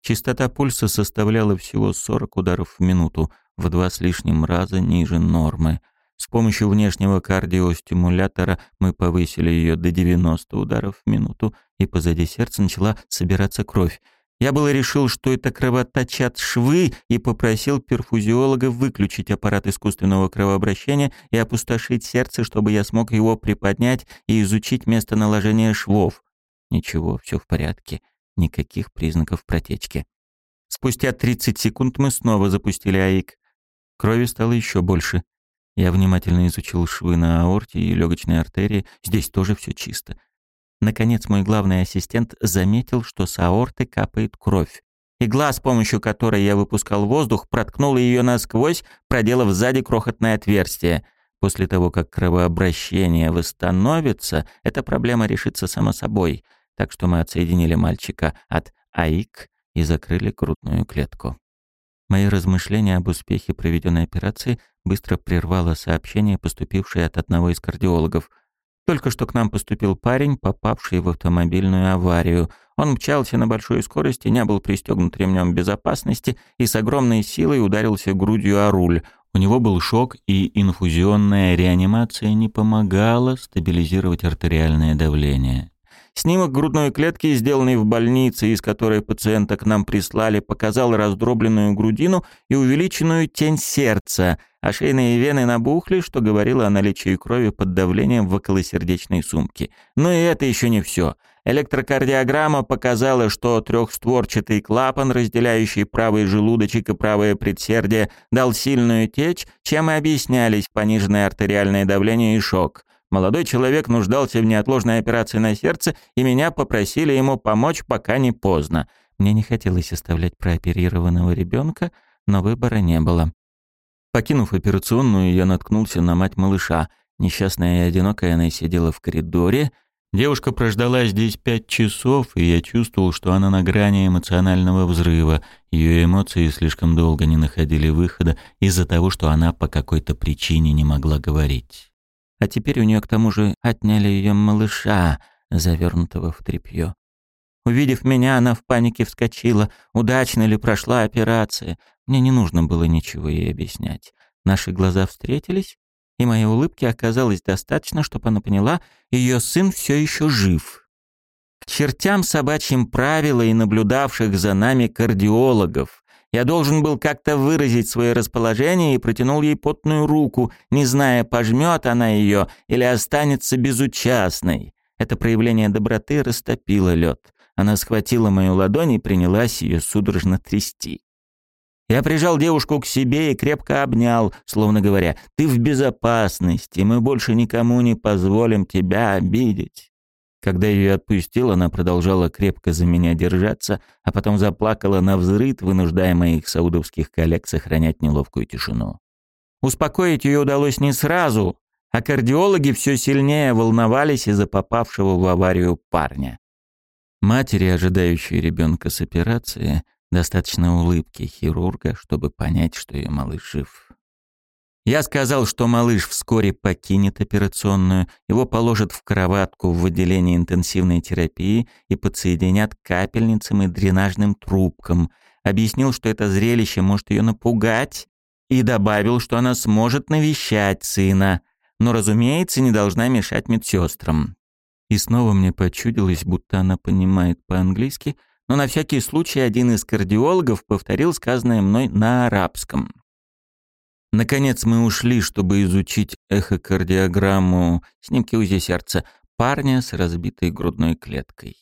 Частота пульса составляла всего 40 ударов в минуту, в два с лишним раза ниже нормы. С помощью внешнего кардиостимулятора мы повысили ее до 90 ударов в минуту, и позади сердца начала собираться кровь. Я было решил, что это кровоточат швы, и попросил перфузиолога выключить аппарат искусственного кровообращения и опустошить сердце, чтобы я смог его приподнять и изучить место наложения швов. Ничего, все в порядке. Никаких признаков протечки. Спустя 30 секунд мы снова запустили АИК. Крови стало еще больше. Я внимательно изучил швы на аорте и легочной артерии. Здесь тоже все чисто. Наконец мой главный ассистент заметил, что с аорты капает кровь. Игла, с помощью которой я выпускал воздух, проткнула ее насквозь, проделав сзади крохотное отверстие. После того, как кровообращение восстановится, эта проблема решится само собой. Так что мы отсоединили мальчика от АИК и закрыли грудную клетку. Мои размышления об успехе проведенной операции быстро прервало сообщение, поступившее от одного из кардиологов. Только что к нам поступил парень, попавший в автомобильную аварию. Он мчался на большой скорости, не был пристегнут ремнем безопасности и с огромной силой ударился грудью о руль. У него был шок, и инфузионная реанимация не помогала стабилизировать артериальное давление. Снимок грудной клетки, сделанный в больнице, из которой пациента к нам прислали, показал раздробленную грудину и увеличенную тень сердца, а шейные вены набухли, что говорило о наличии крови под давлением в околосердечной сумке. Но и это еще не все. Электрокардиограмма показала, что трехстворчатый клапан, разделяющий правый желудочек и правое предсердие, дал сильную течь, чем и объяснялись пониженное артериальное давление и шок. Молодой человек нуждался в неотложной операции на сердце, и меня попросили ему помочь, пока не поздно. Мне не хотелось оставлять прооперированного ребенка, но выбора не было. Покинув операционную, я наткнулся на мать малыша. Несчастная и одинокая она сидела в коридоре. Девушка прождала здесь пять часов, и я чувствовал, что она на грани эмоционального взрыва. Ее эмоции слишком долго не находили выхода из-за того, что она по какой-то причине не могла говорить. А теперь у нее к тому же отняли ее малыша, завернутого в тряпье. Увидев меня, она в панике вскочила. Удачно ли прошла операция? Мне не нужно было ничего ей объяснять. Наши глаза встретились, и моей улыбки оказалось достаточно, чтобы она поняла, ее сын все еще жив. К чертям собачьим правила и наблюдавших за нами кардиологов. Я должен был как-то выразить свое расположение и протянул ей потную руку, не зная, пожмет она ее или останется безучастной. Это проявление доброты растопило лед. Она схватила мою ладонь и принялась ее судорожно трясти. Я прижал девушку к себе и крепко обнял, словно говоря, «Ты в безопасности, мы больше никому не позволим тебя обидеть». Когда ее отпустил, она продолжала крепко за меня держаться, а потом заплакала на взрыд, вынуждая моих саудовских коллег сохранять неловкую тишину. Успокоить ее удалось не сразу, а кардиологи все сильнее волновались из-за попавшего в аварию парня. Матери, ожидающей ребенка с операции, достаточно улыбки хирурга, чтобы понять, что ее малыш жив. Я сказал, что малыш вскоре покинет операционную, его положат в кроватку в отделении интенсивной терапии и подсоединят к капельницам и дренажным трубкам. Объяснил, что это зрелище может ее напугать, и добавил, что она сможет навещать сына, но, разумеется, не должна мешать медсестрам. И снова мне почудилось, будто она понимает по-английски, но на всякий случай один из кардиологов повторил сказанное мной на арабском. Наконец мы ушли, чтобы изучить эхокардиограмму, снимки УЗИ сердца парня с разбитой грудной клеткой.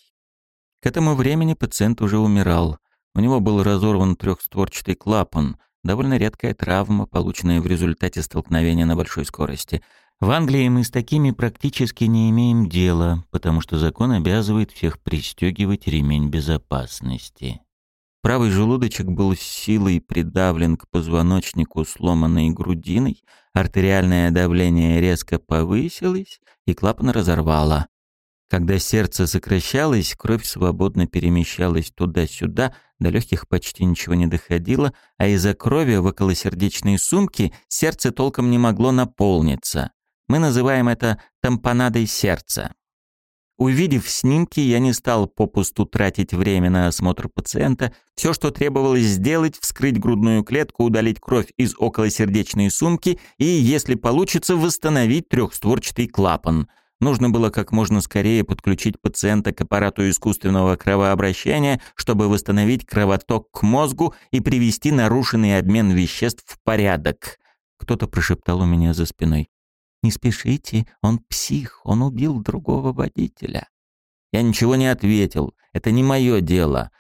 К этому времени пациент уже умирал. У него был разорван трехстворчатый клапан, довольно редкая травма, полученная в результате столкновения на большой скорости. В Англии мы с такими практически не имеем дела, потому что закон обязывает всех пристегивать ремень безопасности. Правый желудочек был силой придавлен к позвоночнику сломанной грудиной, артериальное давление резко повысилось, и клапан разорвало. Когда сердце сокращалось, кровь свободно перемещалась туда-сюда, до легких почти ничего не доходило, а из-за крови в околосердечной сумке сердце толком не могло наполниться. Мы называем это тампонадой сердца. Увидев снимки, я не стал попусту тратить время на осмотр пациента. Все, что требовалось сделать, вскрыть грудную клетку, удалить кровь из околосердечной сумки и, если получится, восстановить трехстворчатый клапан. Нужно было как можно скорее подключить пациента к аппарату искусственного кровообращения, чтобы восстановить кровоток к мозгу и привести нарушенный обмен веществ в порядок. Кто-то прошептал у меня за спиной. «Не спешите, он псих, он убил другого водителя». Я ничего не ответил, это не мое дело.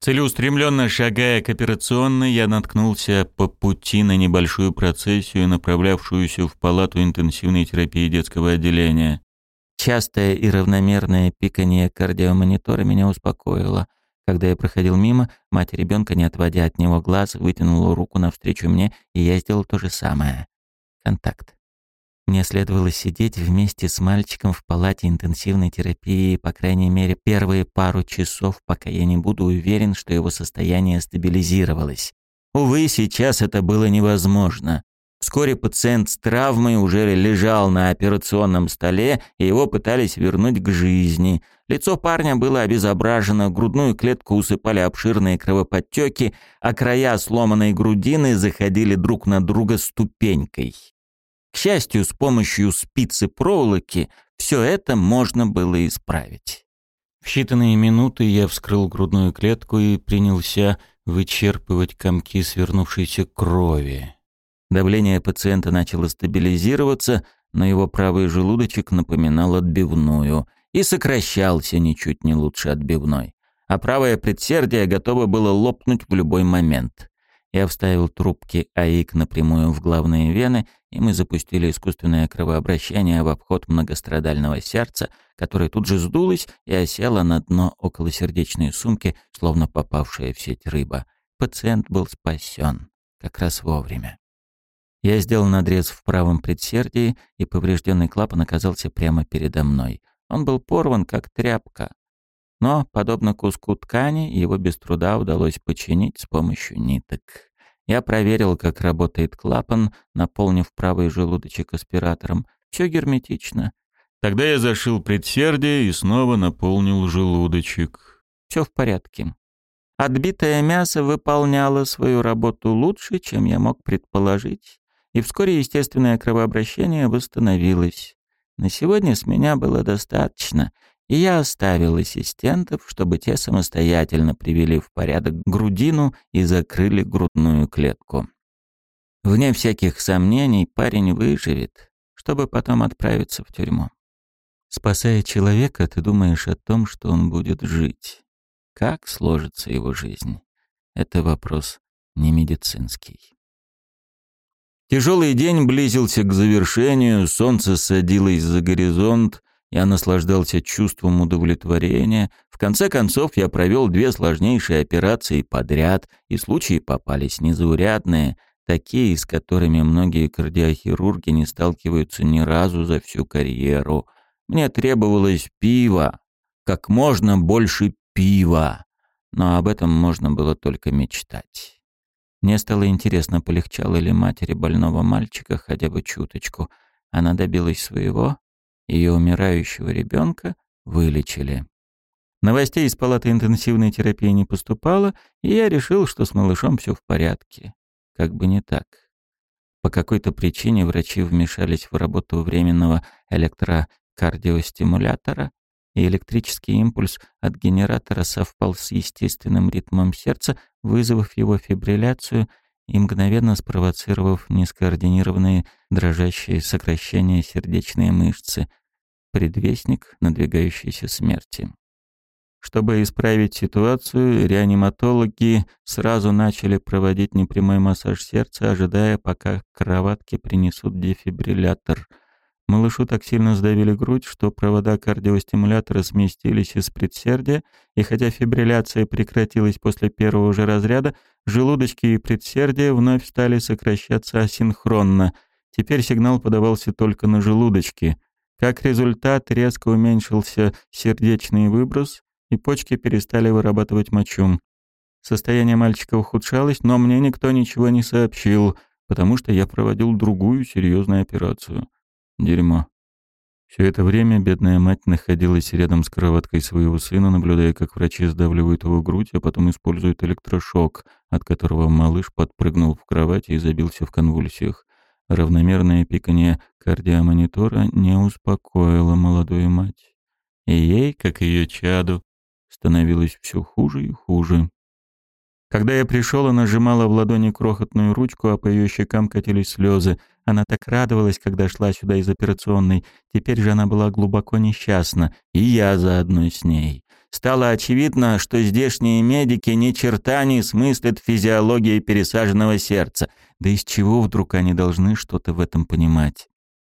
Целеустремленно шагая к операционной, я наткнулся по пути на небольшую процессию, направлявшуюся в палату интенсивной терапии детского отделения. Частое и равномерное пикание кардиомонитора меня успокоило. Когда я проходил мимо, мать ребенка, не отводя от него глаз, вытянула руку навстречу мне, и я сделал то же самое. Контакт. Мне следовало сидеть вместе с мальчиком в палате интенсивной терапии, по крайней мере, первые пару часов, пока я не буду уверен, что его состояние стабилизировалось. Увы, сейчас это было невозможно. Вскоре пациент с травмой уже лежал на операционном столе, и его пытались вернуть к жизни. Лицо парня было обезображено, грудную клетку усыпали обширные кровоподтеки, а края сломанной грудины заходили друг на друга ступенькой. К счастью, с помощью спицы проволоки все это можно было исправить. В считанные минуты я вскрыл грудную клетку и принялся вычерпывать комки свернувшейся крови. Давление пациента начало стабилизироваться, но его правый желудочек напоминал отбивную и сокращался ничуть не лучше отбивной, а правое предсердие готово было лопнуть в любой момент. Я вставил трубки АИК напрямую в главные вены, и мы запустили искусственное кровообращение в обход многострадального сердца, которое тут же сдулось и осело на дно около сердечной сумки, словно попавшая в сеть рыба. Пациент был спасен. Как раз вовремя. Я сделал надрез в правом предсердии, и поврежденный клапан оказался прямо передо мной. Он был порван, как тряпка. Но, подобно куску ткани, его без труда удалось починить с помощью ниток. Я проверил, как работает клапан, наполнив правый желудочек аспиратором. Все герметично. Тогда я зашил предсердие и снова наполнил желудочек. Все в порядке. Отбитое мясо выполняло свою работу лучше, чем я мог предположить, и вскоре естественное кровообращение восстановилось. На сегодня с меня было достаточно — и я оставил ассистентов, чтобы те самостоятельно привели в порядок грудину и закрыли грудную клетку. Вне всяких сомнений парень выживет, чтобы потом отправиться в тюрьму. Спасая человека, ты думаешь о том, что он будет жить. Как сложится его жизнь? Это вопрос не медицинский. Тяжелый день близился к завершению, солнце садилось за горизонт, я наслаждался чувством удовлетворения. В конце концов, я провел две сложнейшие операции подряд, и случаи попались незаурядные, такие, с которыми многие кардиохирурги не сталкиваются ни разу за всю карьеру. Мне требовалось пиво, как можно больше пива, но об этом можно было только мечтать. Мне стало интересно, полегчало ли матери больного мальчика хотя бы чуточку. Она добилась своего, ее умирающего ребенка вылечили. Новостей из палаты интенсивной терапии не поступало, и я решил, что с малышом все в порядке. Как бы не так. По какой-то причине врачи вмешались в работу временного электрокардиостимулятора, и электрический импульс от генератора совпал с естественным ритмом сердца, вызвав его фибрилляцию и мгновенно спровоцировав нескоординированные дрожащие сокращения сердечной мышцы, предвестник надвигающейся смерти. Чтобы исправить ситуацию, реаниматологи сразу начали проводить непрямой массаж сердца, ожидая, пока к кроватке принесут дефибриллятор. Малышу так сильно сдавили грудь, что провода кардиостимулятора сместились из предсердия, и хотя фибрилляция прекратилась после первого же разряда, желудочки и предсердия вновь стали сокращаться асинхронно. Теперь сигнал подавался только на желудочки. Как результат, резко уменьшился сердечный выброс, и почки перестали вырабатывать мочу. Состояние мальчика ухудшалось, но мне никто ничего не сообщил, потому что я проводил другую серьезную операцию. Дерьмо. Все это время бедная мать находилась рядом с кроваткой своего сына, наблюдая, как врачи сдавливают его грудь, а потом используют электрошок, от которого малыш подпрыгнул в кровати и забился в конвульсиях. Равномерное пикание кардиомонитора не успокоило молодую мать. И ей, как ее чаду, становилось все хуже и хуже. Когда я пришел, она сжимала в ладони крохотную ручку, а по ее щекам катились слезы. Она так радовалась, когда шла сюда из операционной. Теперь же она была глубоко несчастна, и я заодно с ней. Стало очевидно, что здешние медики ни черта не смыслят физиологии пересаженного сердца. Да из чего вдруг они должны что-то в этом понимать?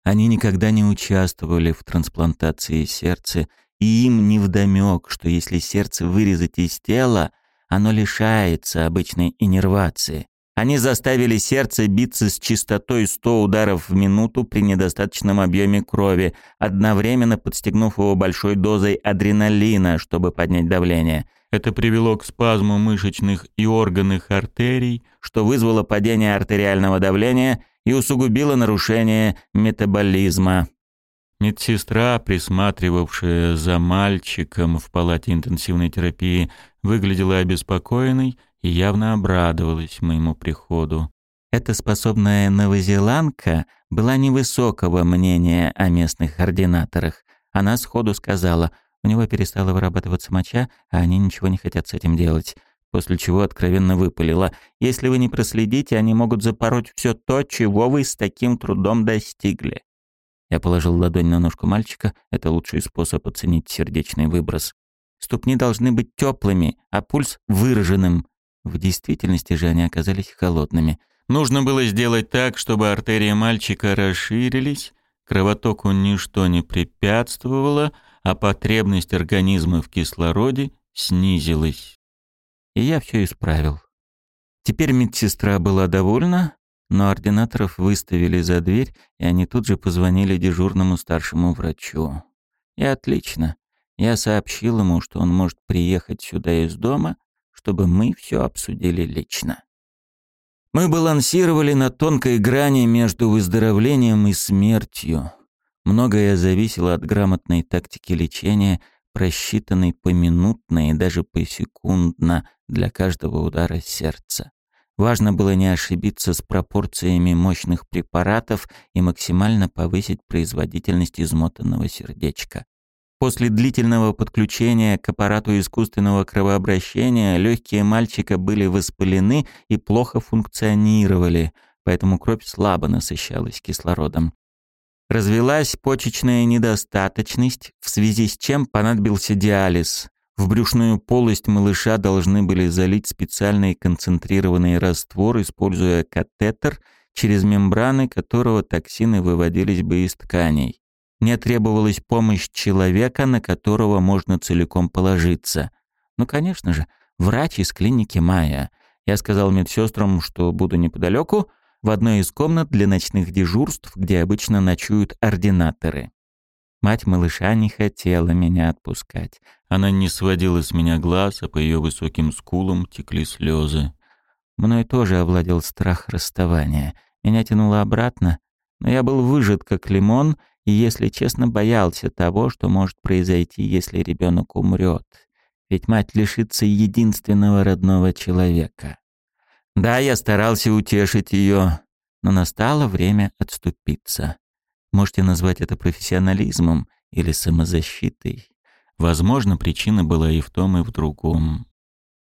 Они никогда не участвовали в трансплантации сердца, и им невдомёк, что если сердце вырезать из тела, оно лишается обычной иннервации. Они заставили сердце биться с частотой 100 ударов в минуту при недостаточном объеме крови, одновременно подстегнув его большой дозой адреналина, чтобы поднять давление. Это привело к спазму мышечных и органных артерий, что вызвало падение артериального давления и усугубило нарушение метаболизма. Медсестра, присматривавшая за мальчиком в палате интенсивной терапии, выглядела обеспокоенной и явно обрадовалась моему приходу. Эта способная новозеландка была невысокого мнения о местных ординаторах. Она сходу сказала, у него перестала вырабатываться моча, а они ничего не хотят с этим делать. После чего откровенно выпалила. Если вы не проследите, они могут запороть все то, чего вы с таким трудом достигли. Я положил ладонь на ножку мальчика, это лучший способ оценить сердечный выброс. Ступни должны быть теплыми, а пульс выраженным. В действительности же они оказались холодными. Нужно было сделать так, чтобы артерии мальчика расширились, кровотоку ничто не препятствовало, а потребность организма в кислороде снизилась. И я все исправил. Теперь медсестра была довольна, но ординаторов выставили за дверь, и они тут же позвонили дежурному старшему врачу. И отлично. Я сообщил ему, что он может приехать сюда из дома, чтобы мы все обсудили лично. Мы балансировали на тонкой грани между выздоровлением и смертью. Многое зависело от грамотной тактики лечения, просчитанной поминутно и даже посекундно для каждого удара сердца. Важно было не ошибиться с пропорциями мощных препаратов и максимально повысить производительность измотанного сердечка. После длительного подключения к аппарату искусственного кровообращения легкие мальчика были воспалены и плохо функционировали, поэтому кровь слабо насыщалась кислородом. Развелась почечная недостаточность, в связи с чем понадобился диализ. В брюшную полость малыша должны были залить специальный концентрированный раствор, используя катетер, через мембраны которого токсины выводились бы из тканей. Мне требовалась помощь человека, на которого можно целиком положиться. Ну, конечно же, врач из клиники Майя. Я сказал медсестрам, что буду неподалеку, в одной из комнат для ночных дежурств, где обычно ночуют ординаторы. Мать малыша не хотела меня отпускать. Она не сводила с меня глаз, а по ее высоким скулам текли слезы. Мной тоже овладел страх расставания. Меня тянуло обратно, но я был выжат как лимон и, если честно, боялся того, что может произойти, если ребенок умрет. Ведь мать лишится единственного родного человека. Да, я старался утешить ее, но настало время отступиться. Можете назвать это профессионализмом или самозащитой. Возможно, причина была и в том, и в другом.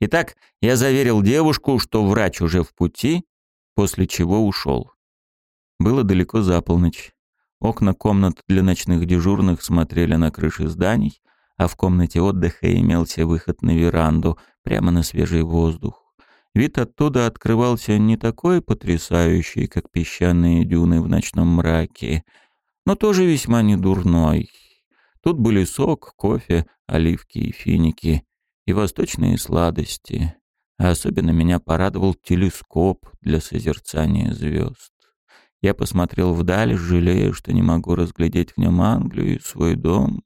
Итак, я заверил девушку, что врач уже в пути, после чего ушел. Было далеко за полночь. Окна комнат для ночных дежурных смотрели на крыши зданий, а в комнате отдыха имелся выход на веранду, прямо на свежий воздух. Вид оттуда открывался не такой потрясающий, как песчаные дюны в ночном мраке, но тоже весьма недурной. Тут были сок, кофе, оливки и финики, и восточные сладости. А особенно меня порадовал телескоп для созерцания звезд. Я посмотрел вдаль, жалея, что не могу разглядеть в нем Англию и свой дом.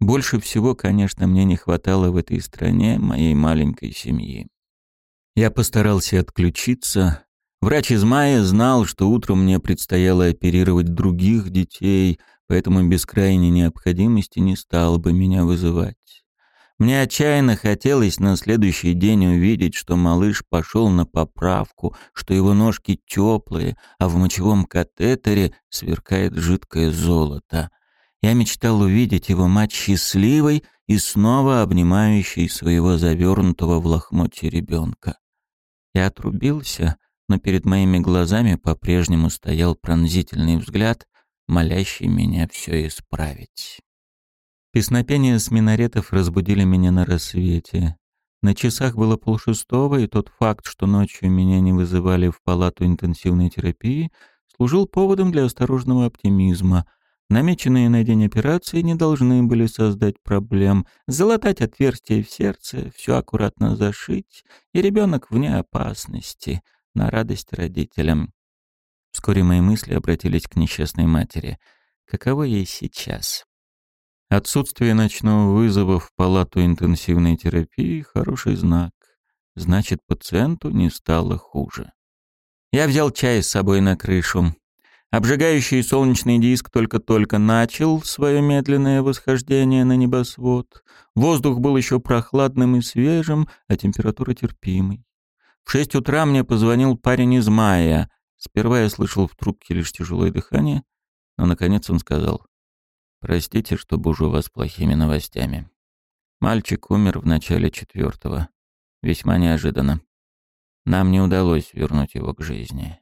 Больше всего, конечно, мне не хватало в этой стране моей маленькой семьи. Я постарался отключиться. Врач из Мая знал, что утром мне предстояло оперировать других детей, поэтому без крайней необходимости не стал бы меня вызывать. Мне отчаянно хотелось на следующий день увидеть, что малыш пошел на поправку, что его ножки теплые, а в мочевом катетере сверкает жидкое золото. Я мечтал увидеть его мать счастливой и снова обнимающей своего завернутого в лохмотье ребенка. Я отрубился, но перед моими глазами по-прежнему стоял пронзительный взгляд, молящий меня все исправить. Песнопения с минаретов разбудили меня на рассвете. На часах было полшестого, и тот факт, что ночью меня не вызывали в палату интенсивной терапии, служил поводом для осторожного оптимизма. Намеченные на день операции не должны были создать проблем, залатать отверстие в сердце, все аккуратно зашить, и ребенок вне опасности, на радость родителям. Вскоре мои мысли обратились к несчастной матери. Каково ей сейчас? Отсутствие ночного вызова в палату интенсивной терапии – хороший знак. Значит, пациенту не стало хуже. Я взял чай с собой на крышу. Обжигающий солнечный диск только-только начал свое медленное восхождение на небосвод. Воздух был еще прохладным и свежим, а температура терпимой. В шесть утра мне позвонил парень из Майя. Сперва я слышал в трубке лишь тяжелое дыхание, но, наконец, он сказал Простите, что бужу вас плохими новостями. Мальчик умер в начале четвертого. Весьма неожиданно. Нам не удалось вернуть его к жизни.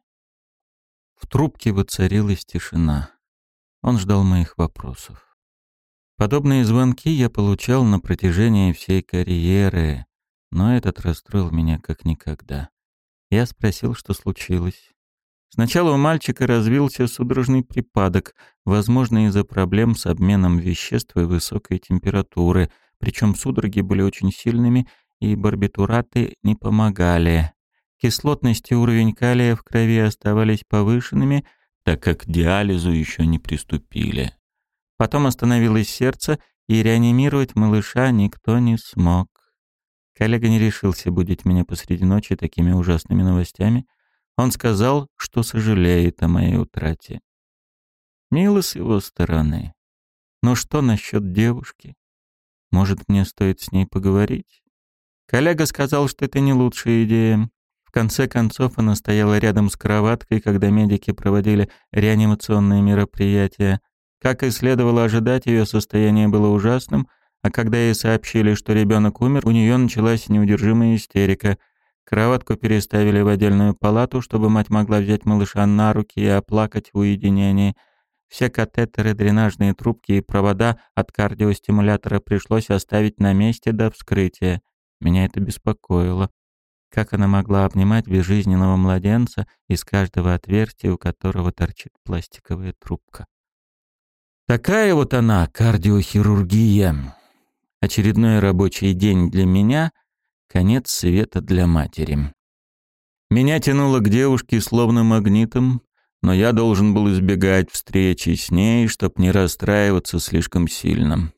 В трубке воцарилась тишина. Он ждал моих вопросов. Подобные звонки я получал на протяжении всей карьеры, но этот расстроил меня как никогда. Я спросил, что случилось. Сначала у мальчика развился судорожный припадок, возможно, из-за проблем с обменом веществ и высокой температуры, причем судороги были очень сильными, и барбитураты не помогали. Кислотность и уровень калия в крови оставались повышенными, так как к диализу еще не приступили. Потом остановилось сердце, и реанимировать малыша никто не смог. Коллега не решился будить меня посреди ночи такими ужасными новостями — он сказал, что сожалеет о моей утрате. Мило с его стороны. Но что насчет девушки? Может, мне стоит с ней поговорить? Коллега сказал, что это не лучшая идея. В конце концов, она стояла рядом с кроваткой, когда медики проводили реанимационные мероприятия. Как и следовало ожидать, ее состояние было ужасным, а когда ей сообщили, что ребенок умер, у нее началась неудержимая истерика. Кроватку переставили в отдельную палату, чтобы мать могла взять малыша на руки и оплакать в уединении. Все катетеры, дренажные трубки и провода от кардиостимулятора пришлось оставить на месте до вскрытия. Меня это беспокоило. Как она могла обнимать безжизненного младенца из каждого отверстия, у которого торчит пластиковая трубка? Такая вот она, кардиохирургия. Очередной рабочий день для меня — Конец света для матери. Меня тянуло к девушке словно магнитом, но я должен был избегать встречи с ней, чтоб не расстраиваться слишком сильно.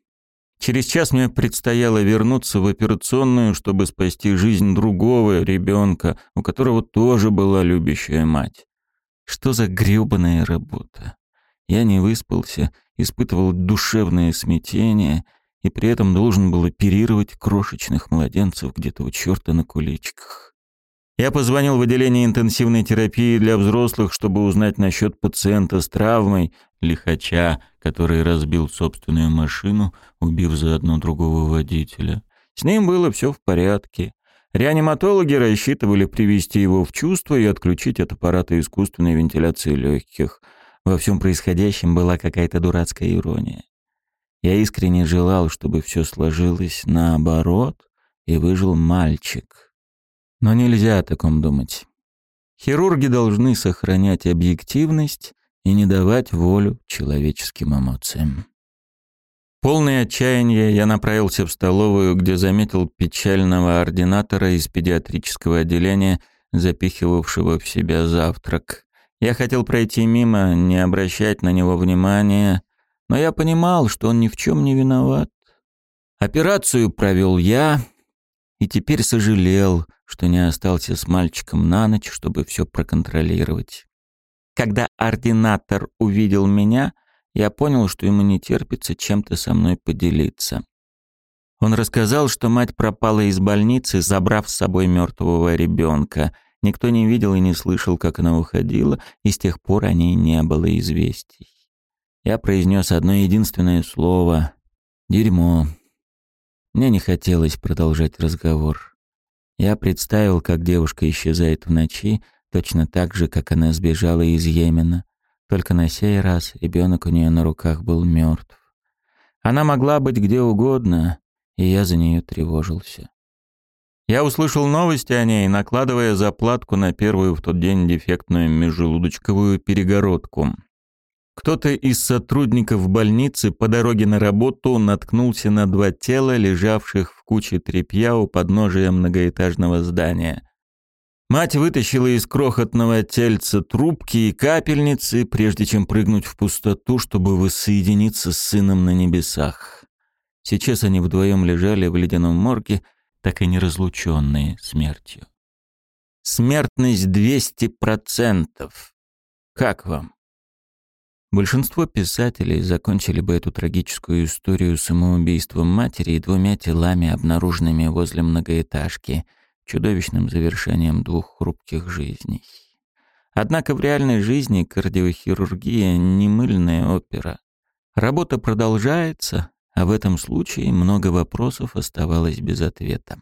Через час мне предстояло вернуться в операционную, чтобы спасти жизнь другого ребенка, у которого тоже была любящая мать. Что за грёбаная работа? Я не выспался, испытывал душевное смятение — и при этом должен был оперировать крошечных младенцев где-то у черта на куличках. Я позвонил в отделение интенсивной терапии для взрослых, чтобы узнать насчет пациента с травмой, лихача, который разбил собственную машину, убив заодно другого водителя. С ним было все в порядке. Реаниматологи рассчитывали привести его в чувство и отключить от аппарата искусственной вентиляции легких. Во всем происходящем была какая-то дурацкая ирония. Я искренне желал, чтобы все сложилось наоборот, и выжил мальчик. Но нельзя о таком думать. Хирурги должны сохранять объективность и не давать волю человеческим эмоциям. Полный отчаяния я направился в столовую, где заметил печального ординатора из педиатрического отделения, запихивавшего в себя завтрак. Я хотел пройти мимо, не обращать на него внимания, но я понимал, что он ни в чем не виноват. Операцию провел я, и теперь сожалел, что не остался с мальчиком на ночь, чтобы все проконтролировать. Когда ординатор увидел меня, я понял, что ему не терпится чем-то со мной поделиться. Он рассказал, что мать пропала из больницы, забрав с собой мертвого ребенка. Никто не видел и не слышал, как она уходила, и с тех пор о ней не было известий. Я произнес одно единственное слово — «дерьмо». Мне не хотелось продолжать разговор. Я представил, как девушка исчезает в ночи, точно так же, как она сбежала из Йемена. Только на сей раз ребенок у нее на руках был мертв. Она могла быть где угодно, и я за нее тревожился. Я услышал новости о ней, накладывая заплатку на первую в тот день дефектную межжелудочковую перегородку. Кто-то из сотрудников больницы по дороге на работу наткнулся на два тела, лежавших в куче тряпья у подножия многоэтажного здания. Мать вытащила из крохотного тельца трубки и капельницы, прежде чем прыгнуть в пустоту, чтобы воссоединиться с сыном на небесах. Сейчас они вдвоем лежали в ледяном морге, так и не разлученные смертью. Смертность 200%. Как вам? Большинство писателей закончили бы эту трагическую историю самоубийством матери и двумя телами, обнаруженными возле многоэтажки — чудовищным завершением двух хрупких жизней. Однако в реальной жизни кардиохирургия не мыльная опера. Работа продолжается, а в этом случае много вопросов оставалось без ответа.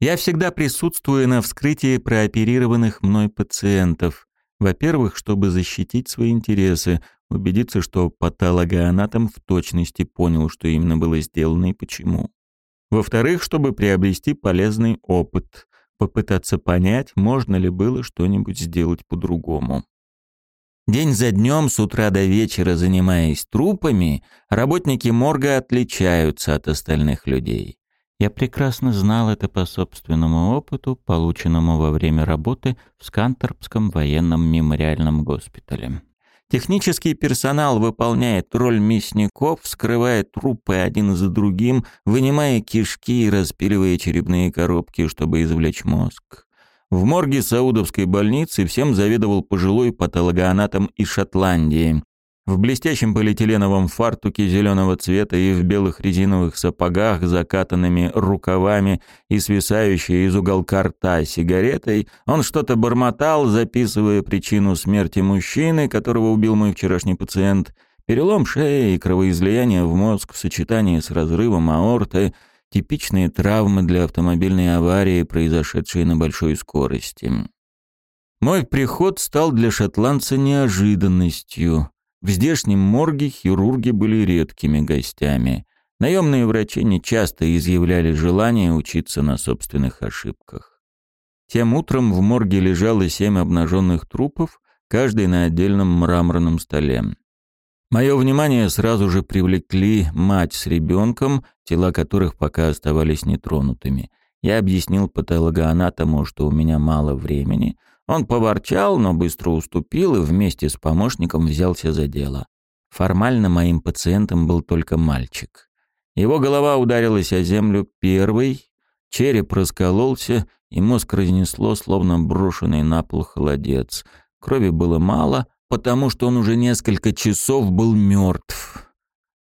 Я всегда присутствую на вскрытии прооперированных мной пациентов. Во-первых, чтобы защитить свои интересы, убедиться, что патологоанатом в точности понял, что именно было сделано и почему. Во-вторых, чтобы приобрести полезный опыт, попытаться понять, можно ли было что-нибудь сделать по-другому. День за днем, с утра до вечера занимаясь трупами, работники морга отличаются от остальных людей. Я прекрасно знал это по собственному опыту, полученному во время работы в Сканторпском военном мемориальном госпитале. Технический персонал выполняет роль мясников, вскрывая трупы один за другим, вынимая кишки и распиливая черепные коробки, чтобы извлечь мозг. В морге Саудовской больницы всем заведовал пожилой патологоанатом из Шотландии. В блестящем полиэтиленовом фартуке зеленого цвета и в белых резиновых сапогах, закатанными рукавами и свисающей из уголка рта сигаретой, он что-то бормотал, записывая причину смерти мужчины, которого убил мой вчерашний пациент, перелом шеи и кровоизлияние в мозг в сочетании с разрывом аорты, типичные травмы для автомобильной аварии, произошедшие на большой скорости. Мой приход стал для шотландца неожиданностью. В здешнем морге хирурги были редкими гостями. Наемные врачи нечасто изъявляли желание учиться на собственных ошибках. Тем утром в морге лежало семь обнаженных трупов, каждый на отдельном мраморном столе. Мое внимание сразу же привлекли мать с ребенком, тела которых пока оставались нетронутыми. Я объяснил патологоанатому, что у меня мало времени, он поворчал, но быстро уступил и вместе с помощником взялся за дело. Формально моим пациентом был только мальчик. Его голова ударилась о землю первой, череп раскололся, и мозг разнесло, словно брошенный на пол холодец. Крови было мало, потому что он уже несколько часов был мертв.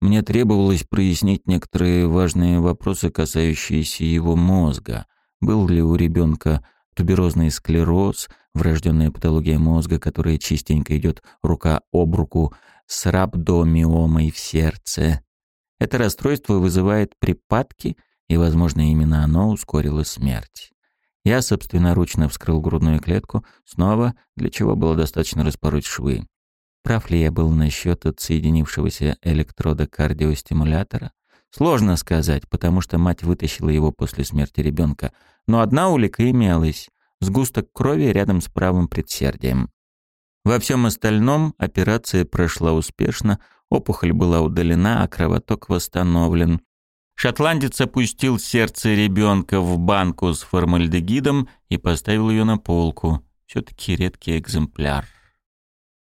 Мне требовалось прояснить некоторые важные вопросы, касающиеся его мозга. Был ли у ребенка туберозный склероз, врожденная патология мозга, которая частенько идет рука об руку с рhabdomиомой в сердце. Это расстройство вызывает припадки, и, возможно, именно оно ускорило смерть. Я собственноручно вскрыл грудную клетку, снова, для чего было достаточно распороть швы. Прав ли я был насчет отсоединившегося электрода кардиостимулятора? Сложно сказать, потому что мать вытащила его после смерти ребенка. Но одна улика имелась — сгусток крови рядом с правым предсердием. Во всем остальном операция прошла успешно, опухоль была удалена, а кровоток восстановлен. Шотландец опустил сердце ребенка в банку с формальдегидом и поставил ее на полку. Все-таки редкий экземпляр.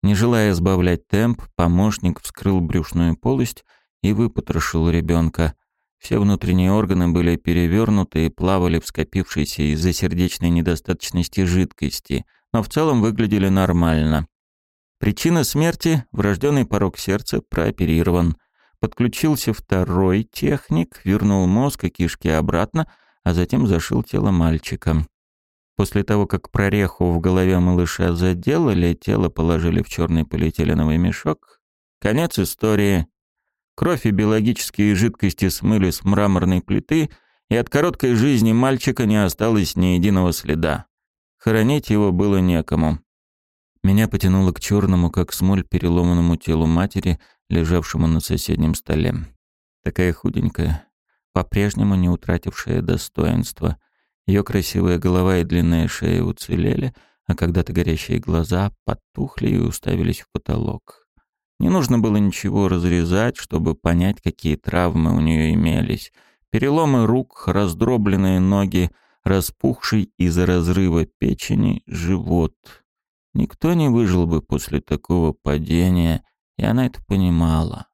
Не желая сбавлять темп, помощник вскрыл брюшную полость и выпотрошил ребенка. Все внутренние органы были перевернуты и плавали в скопившейся из-за сердечной недостаточности жидкости, но в целом выглядели нормально. Причина смерти – врожденный порог сердца, прооперирован. Подключился второй техник, вернул мозг и кишки обратно, а затем зашил тело мальчика. После того, как прореху в голове малыша заделали, тело положили в черный полиэтиленовый мешок. Конец истории. Кровь и биологические жидкости смыли с мраморной плиты, и от короткой жизни мальчика не осталось ни единого следа. Хоронить его было некому. Меня потянуло к черному, как смоль, переломанному телу матери, лежавшему на соседнем столе. Такая худенькая, по-прежнему не утратившая достоинства. Ее красивая голова и длинная шея уцелели, а когда-то горящие глаза потухли и уставились в потолок. Не нужно было ничего разрезать, чтобы понять, какие травмы у нее имелись. Переломы рук, раздробленные ноги, распухший из-за разрыва печени живот. Никто не выжил бы после такого падения, и она это понимала.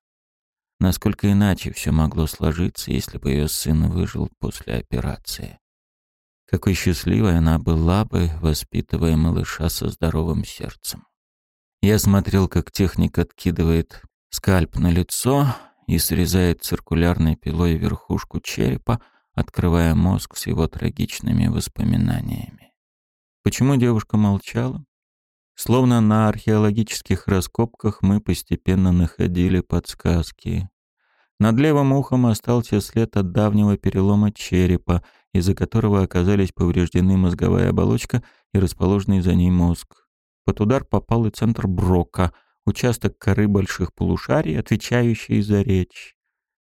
Насколько иначе все могло сложиться, если бы ее сын выжил после операции. Какой счастливой она была бы, воспитывая малыша со здоровым сердцем. Я смотрел, как техник откидывает скальп на лицо и срезает циркулярной пилой верхушку черепа, открывая мозг с его трагичными воспоминаниями. Почему девушка молчала? Словно на археологических раскопках мы постепенно находили подсказки. Над левым ухом остался след от давнего перелома черепа, из-за которого оказались повреждены мозговая оболочка и расположенный за ней мозг. Под удар попал и центр Брока, участок коры больших полушарий, отвечающий за речь.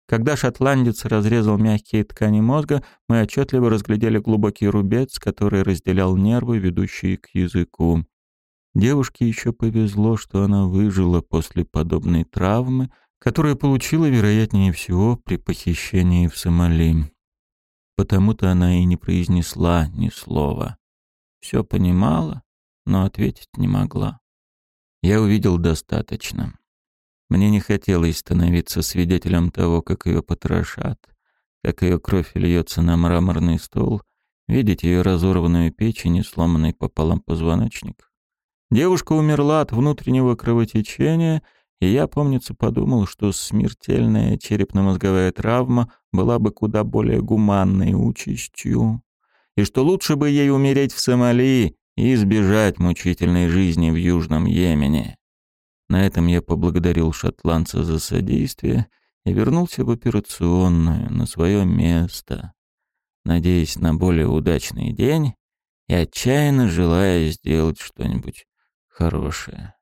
Когда шотландец разрезал мягкие ткани мозга, мы отчетливо разглядели глубокий рубец, который разделял нервы, ведущие к языку. Девушке еще повезло, что она выжила после подобной травмы, которую получила, вероятнее всего, при похищении в Сомали. Потому-то она и не произнесла ни слова. Все понимала, но ответить не могла. Я увидел достаточно. Мне не хотелось становиться свидетелем того, как ее потрошат, как ее кровь льется на мраморный стол, видеть ее разорванную печень и сломанный пополам позвоночник. Девушка умерла от внутреннего кровотечения, и я, помнится, подумал, что смертельная черепно-мозговая травма была бы куда более гуманной участью, и что лучше бы ей умереть в Сомали, и избежать мучительной жизни в Южном Йемене. На этом я поблагодарил шотландца за содействие и вернулся в операционную, на свое место, надеясь на более удачный день и отчаянно желая сделать что-нибудь хорошее.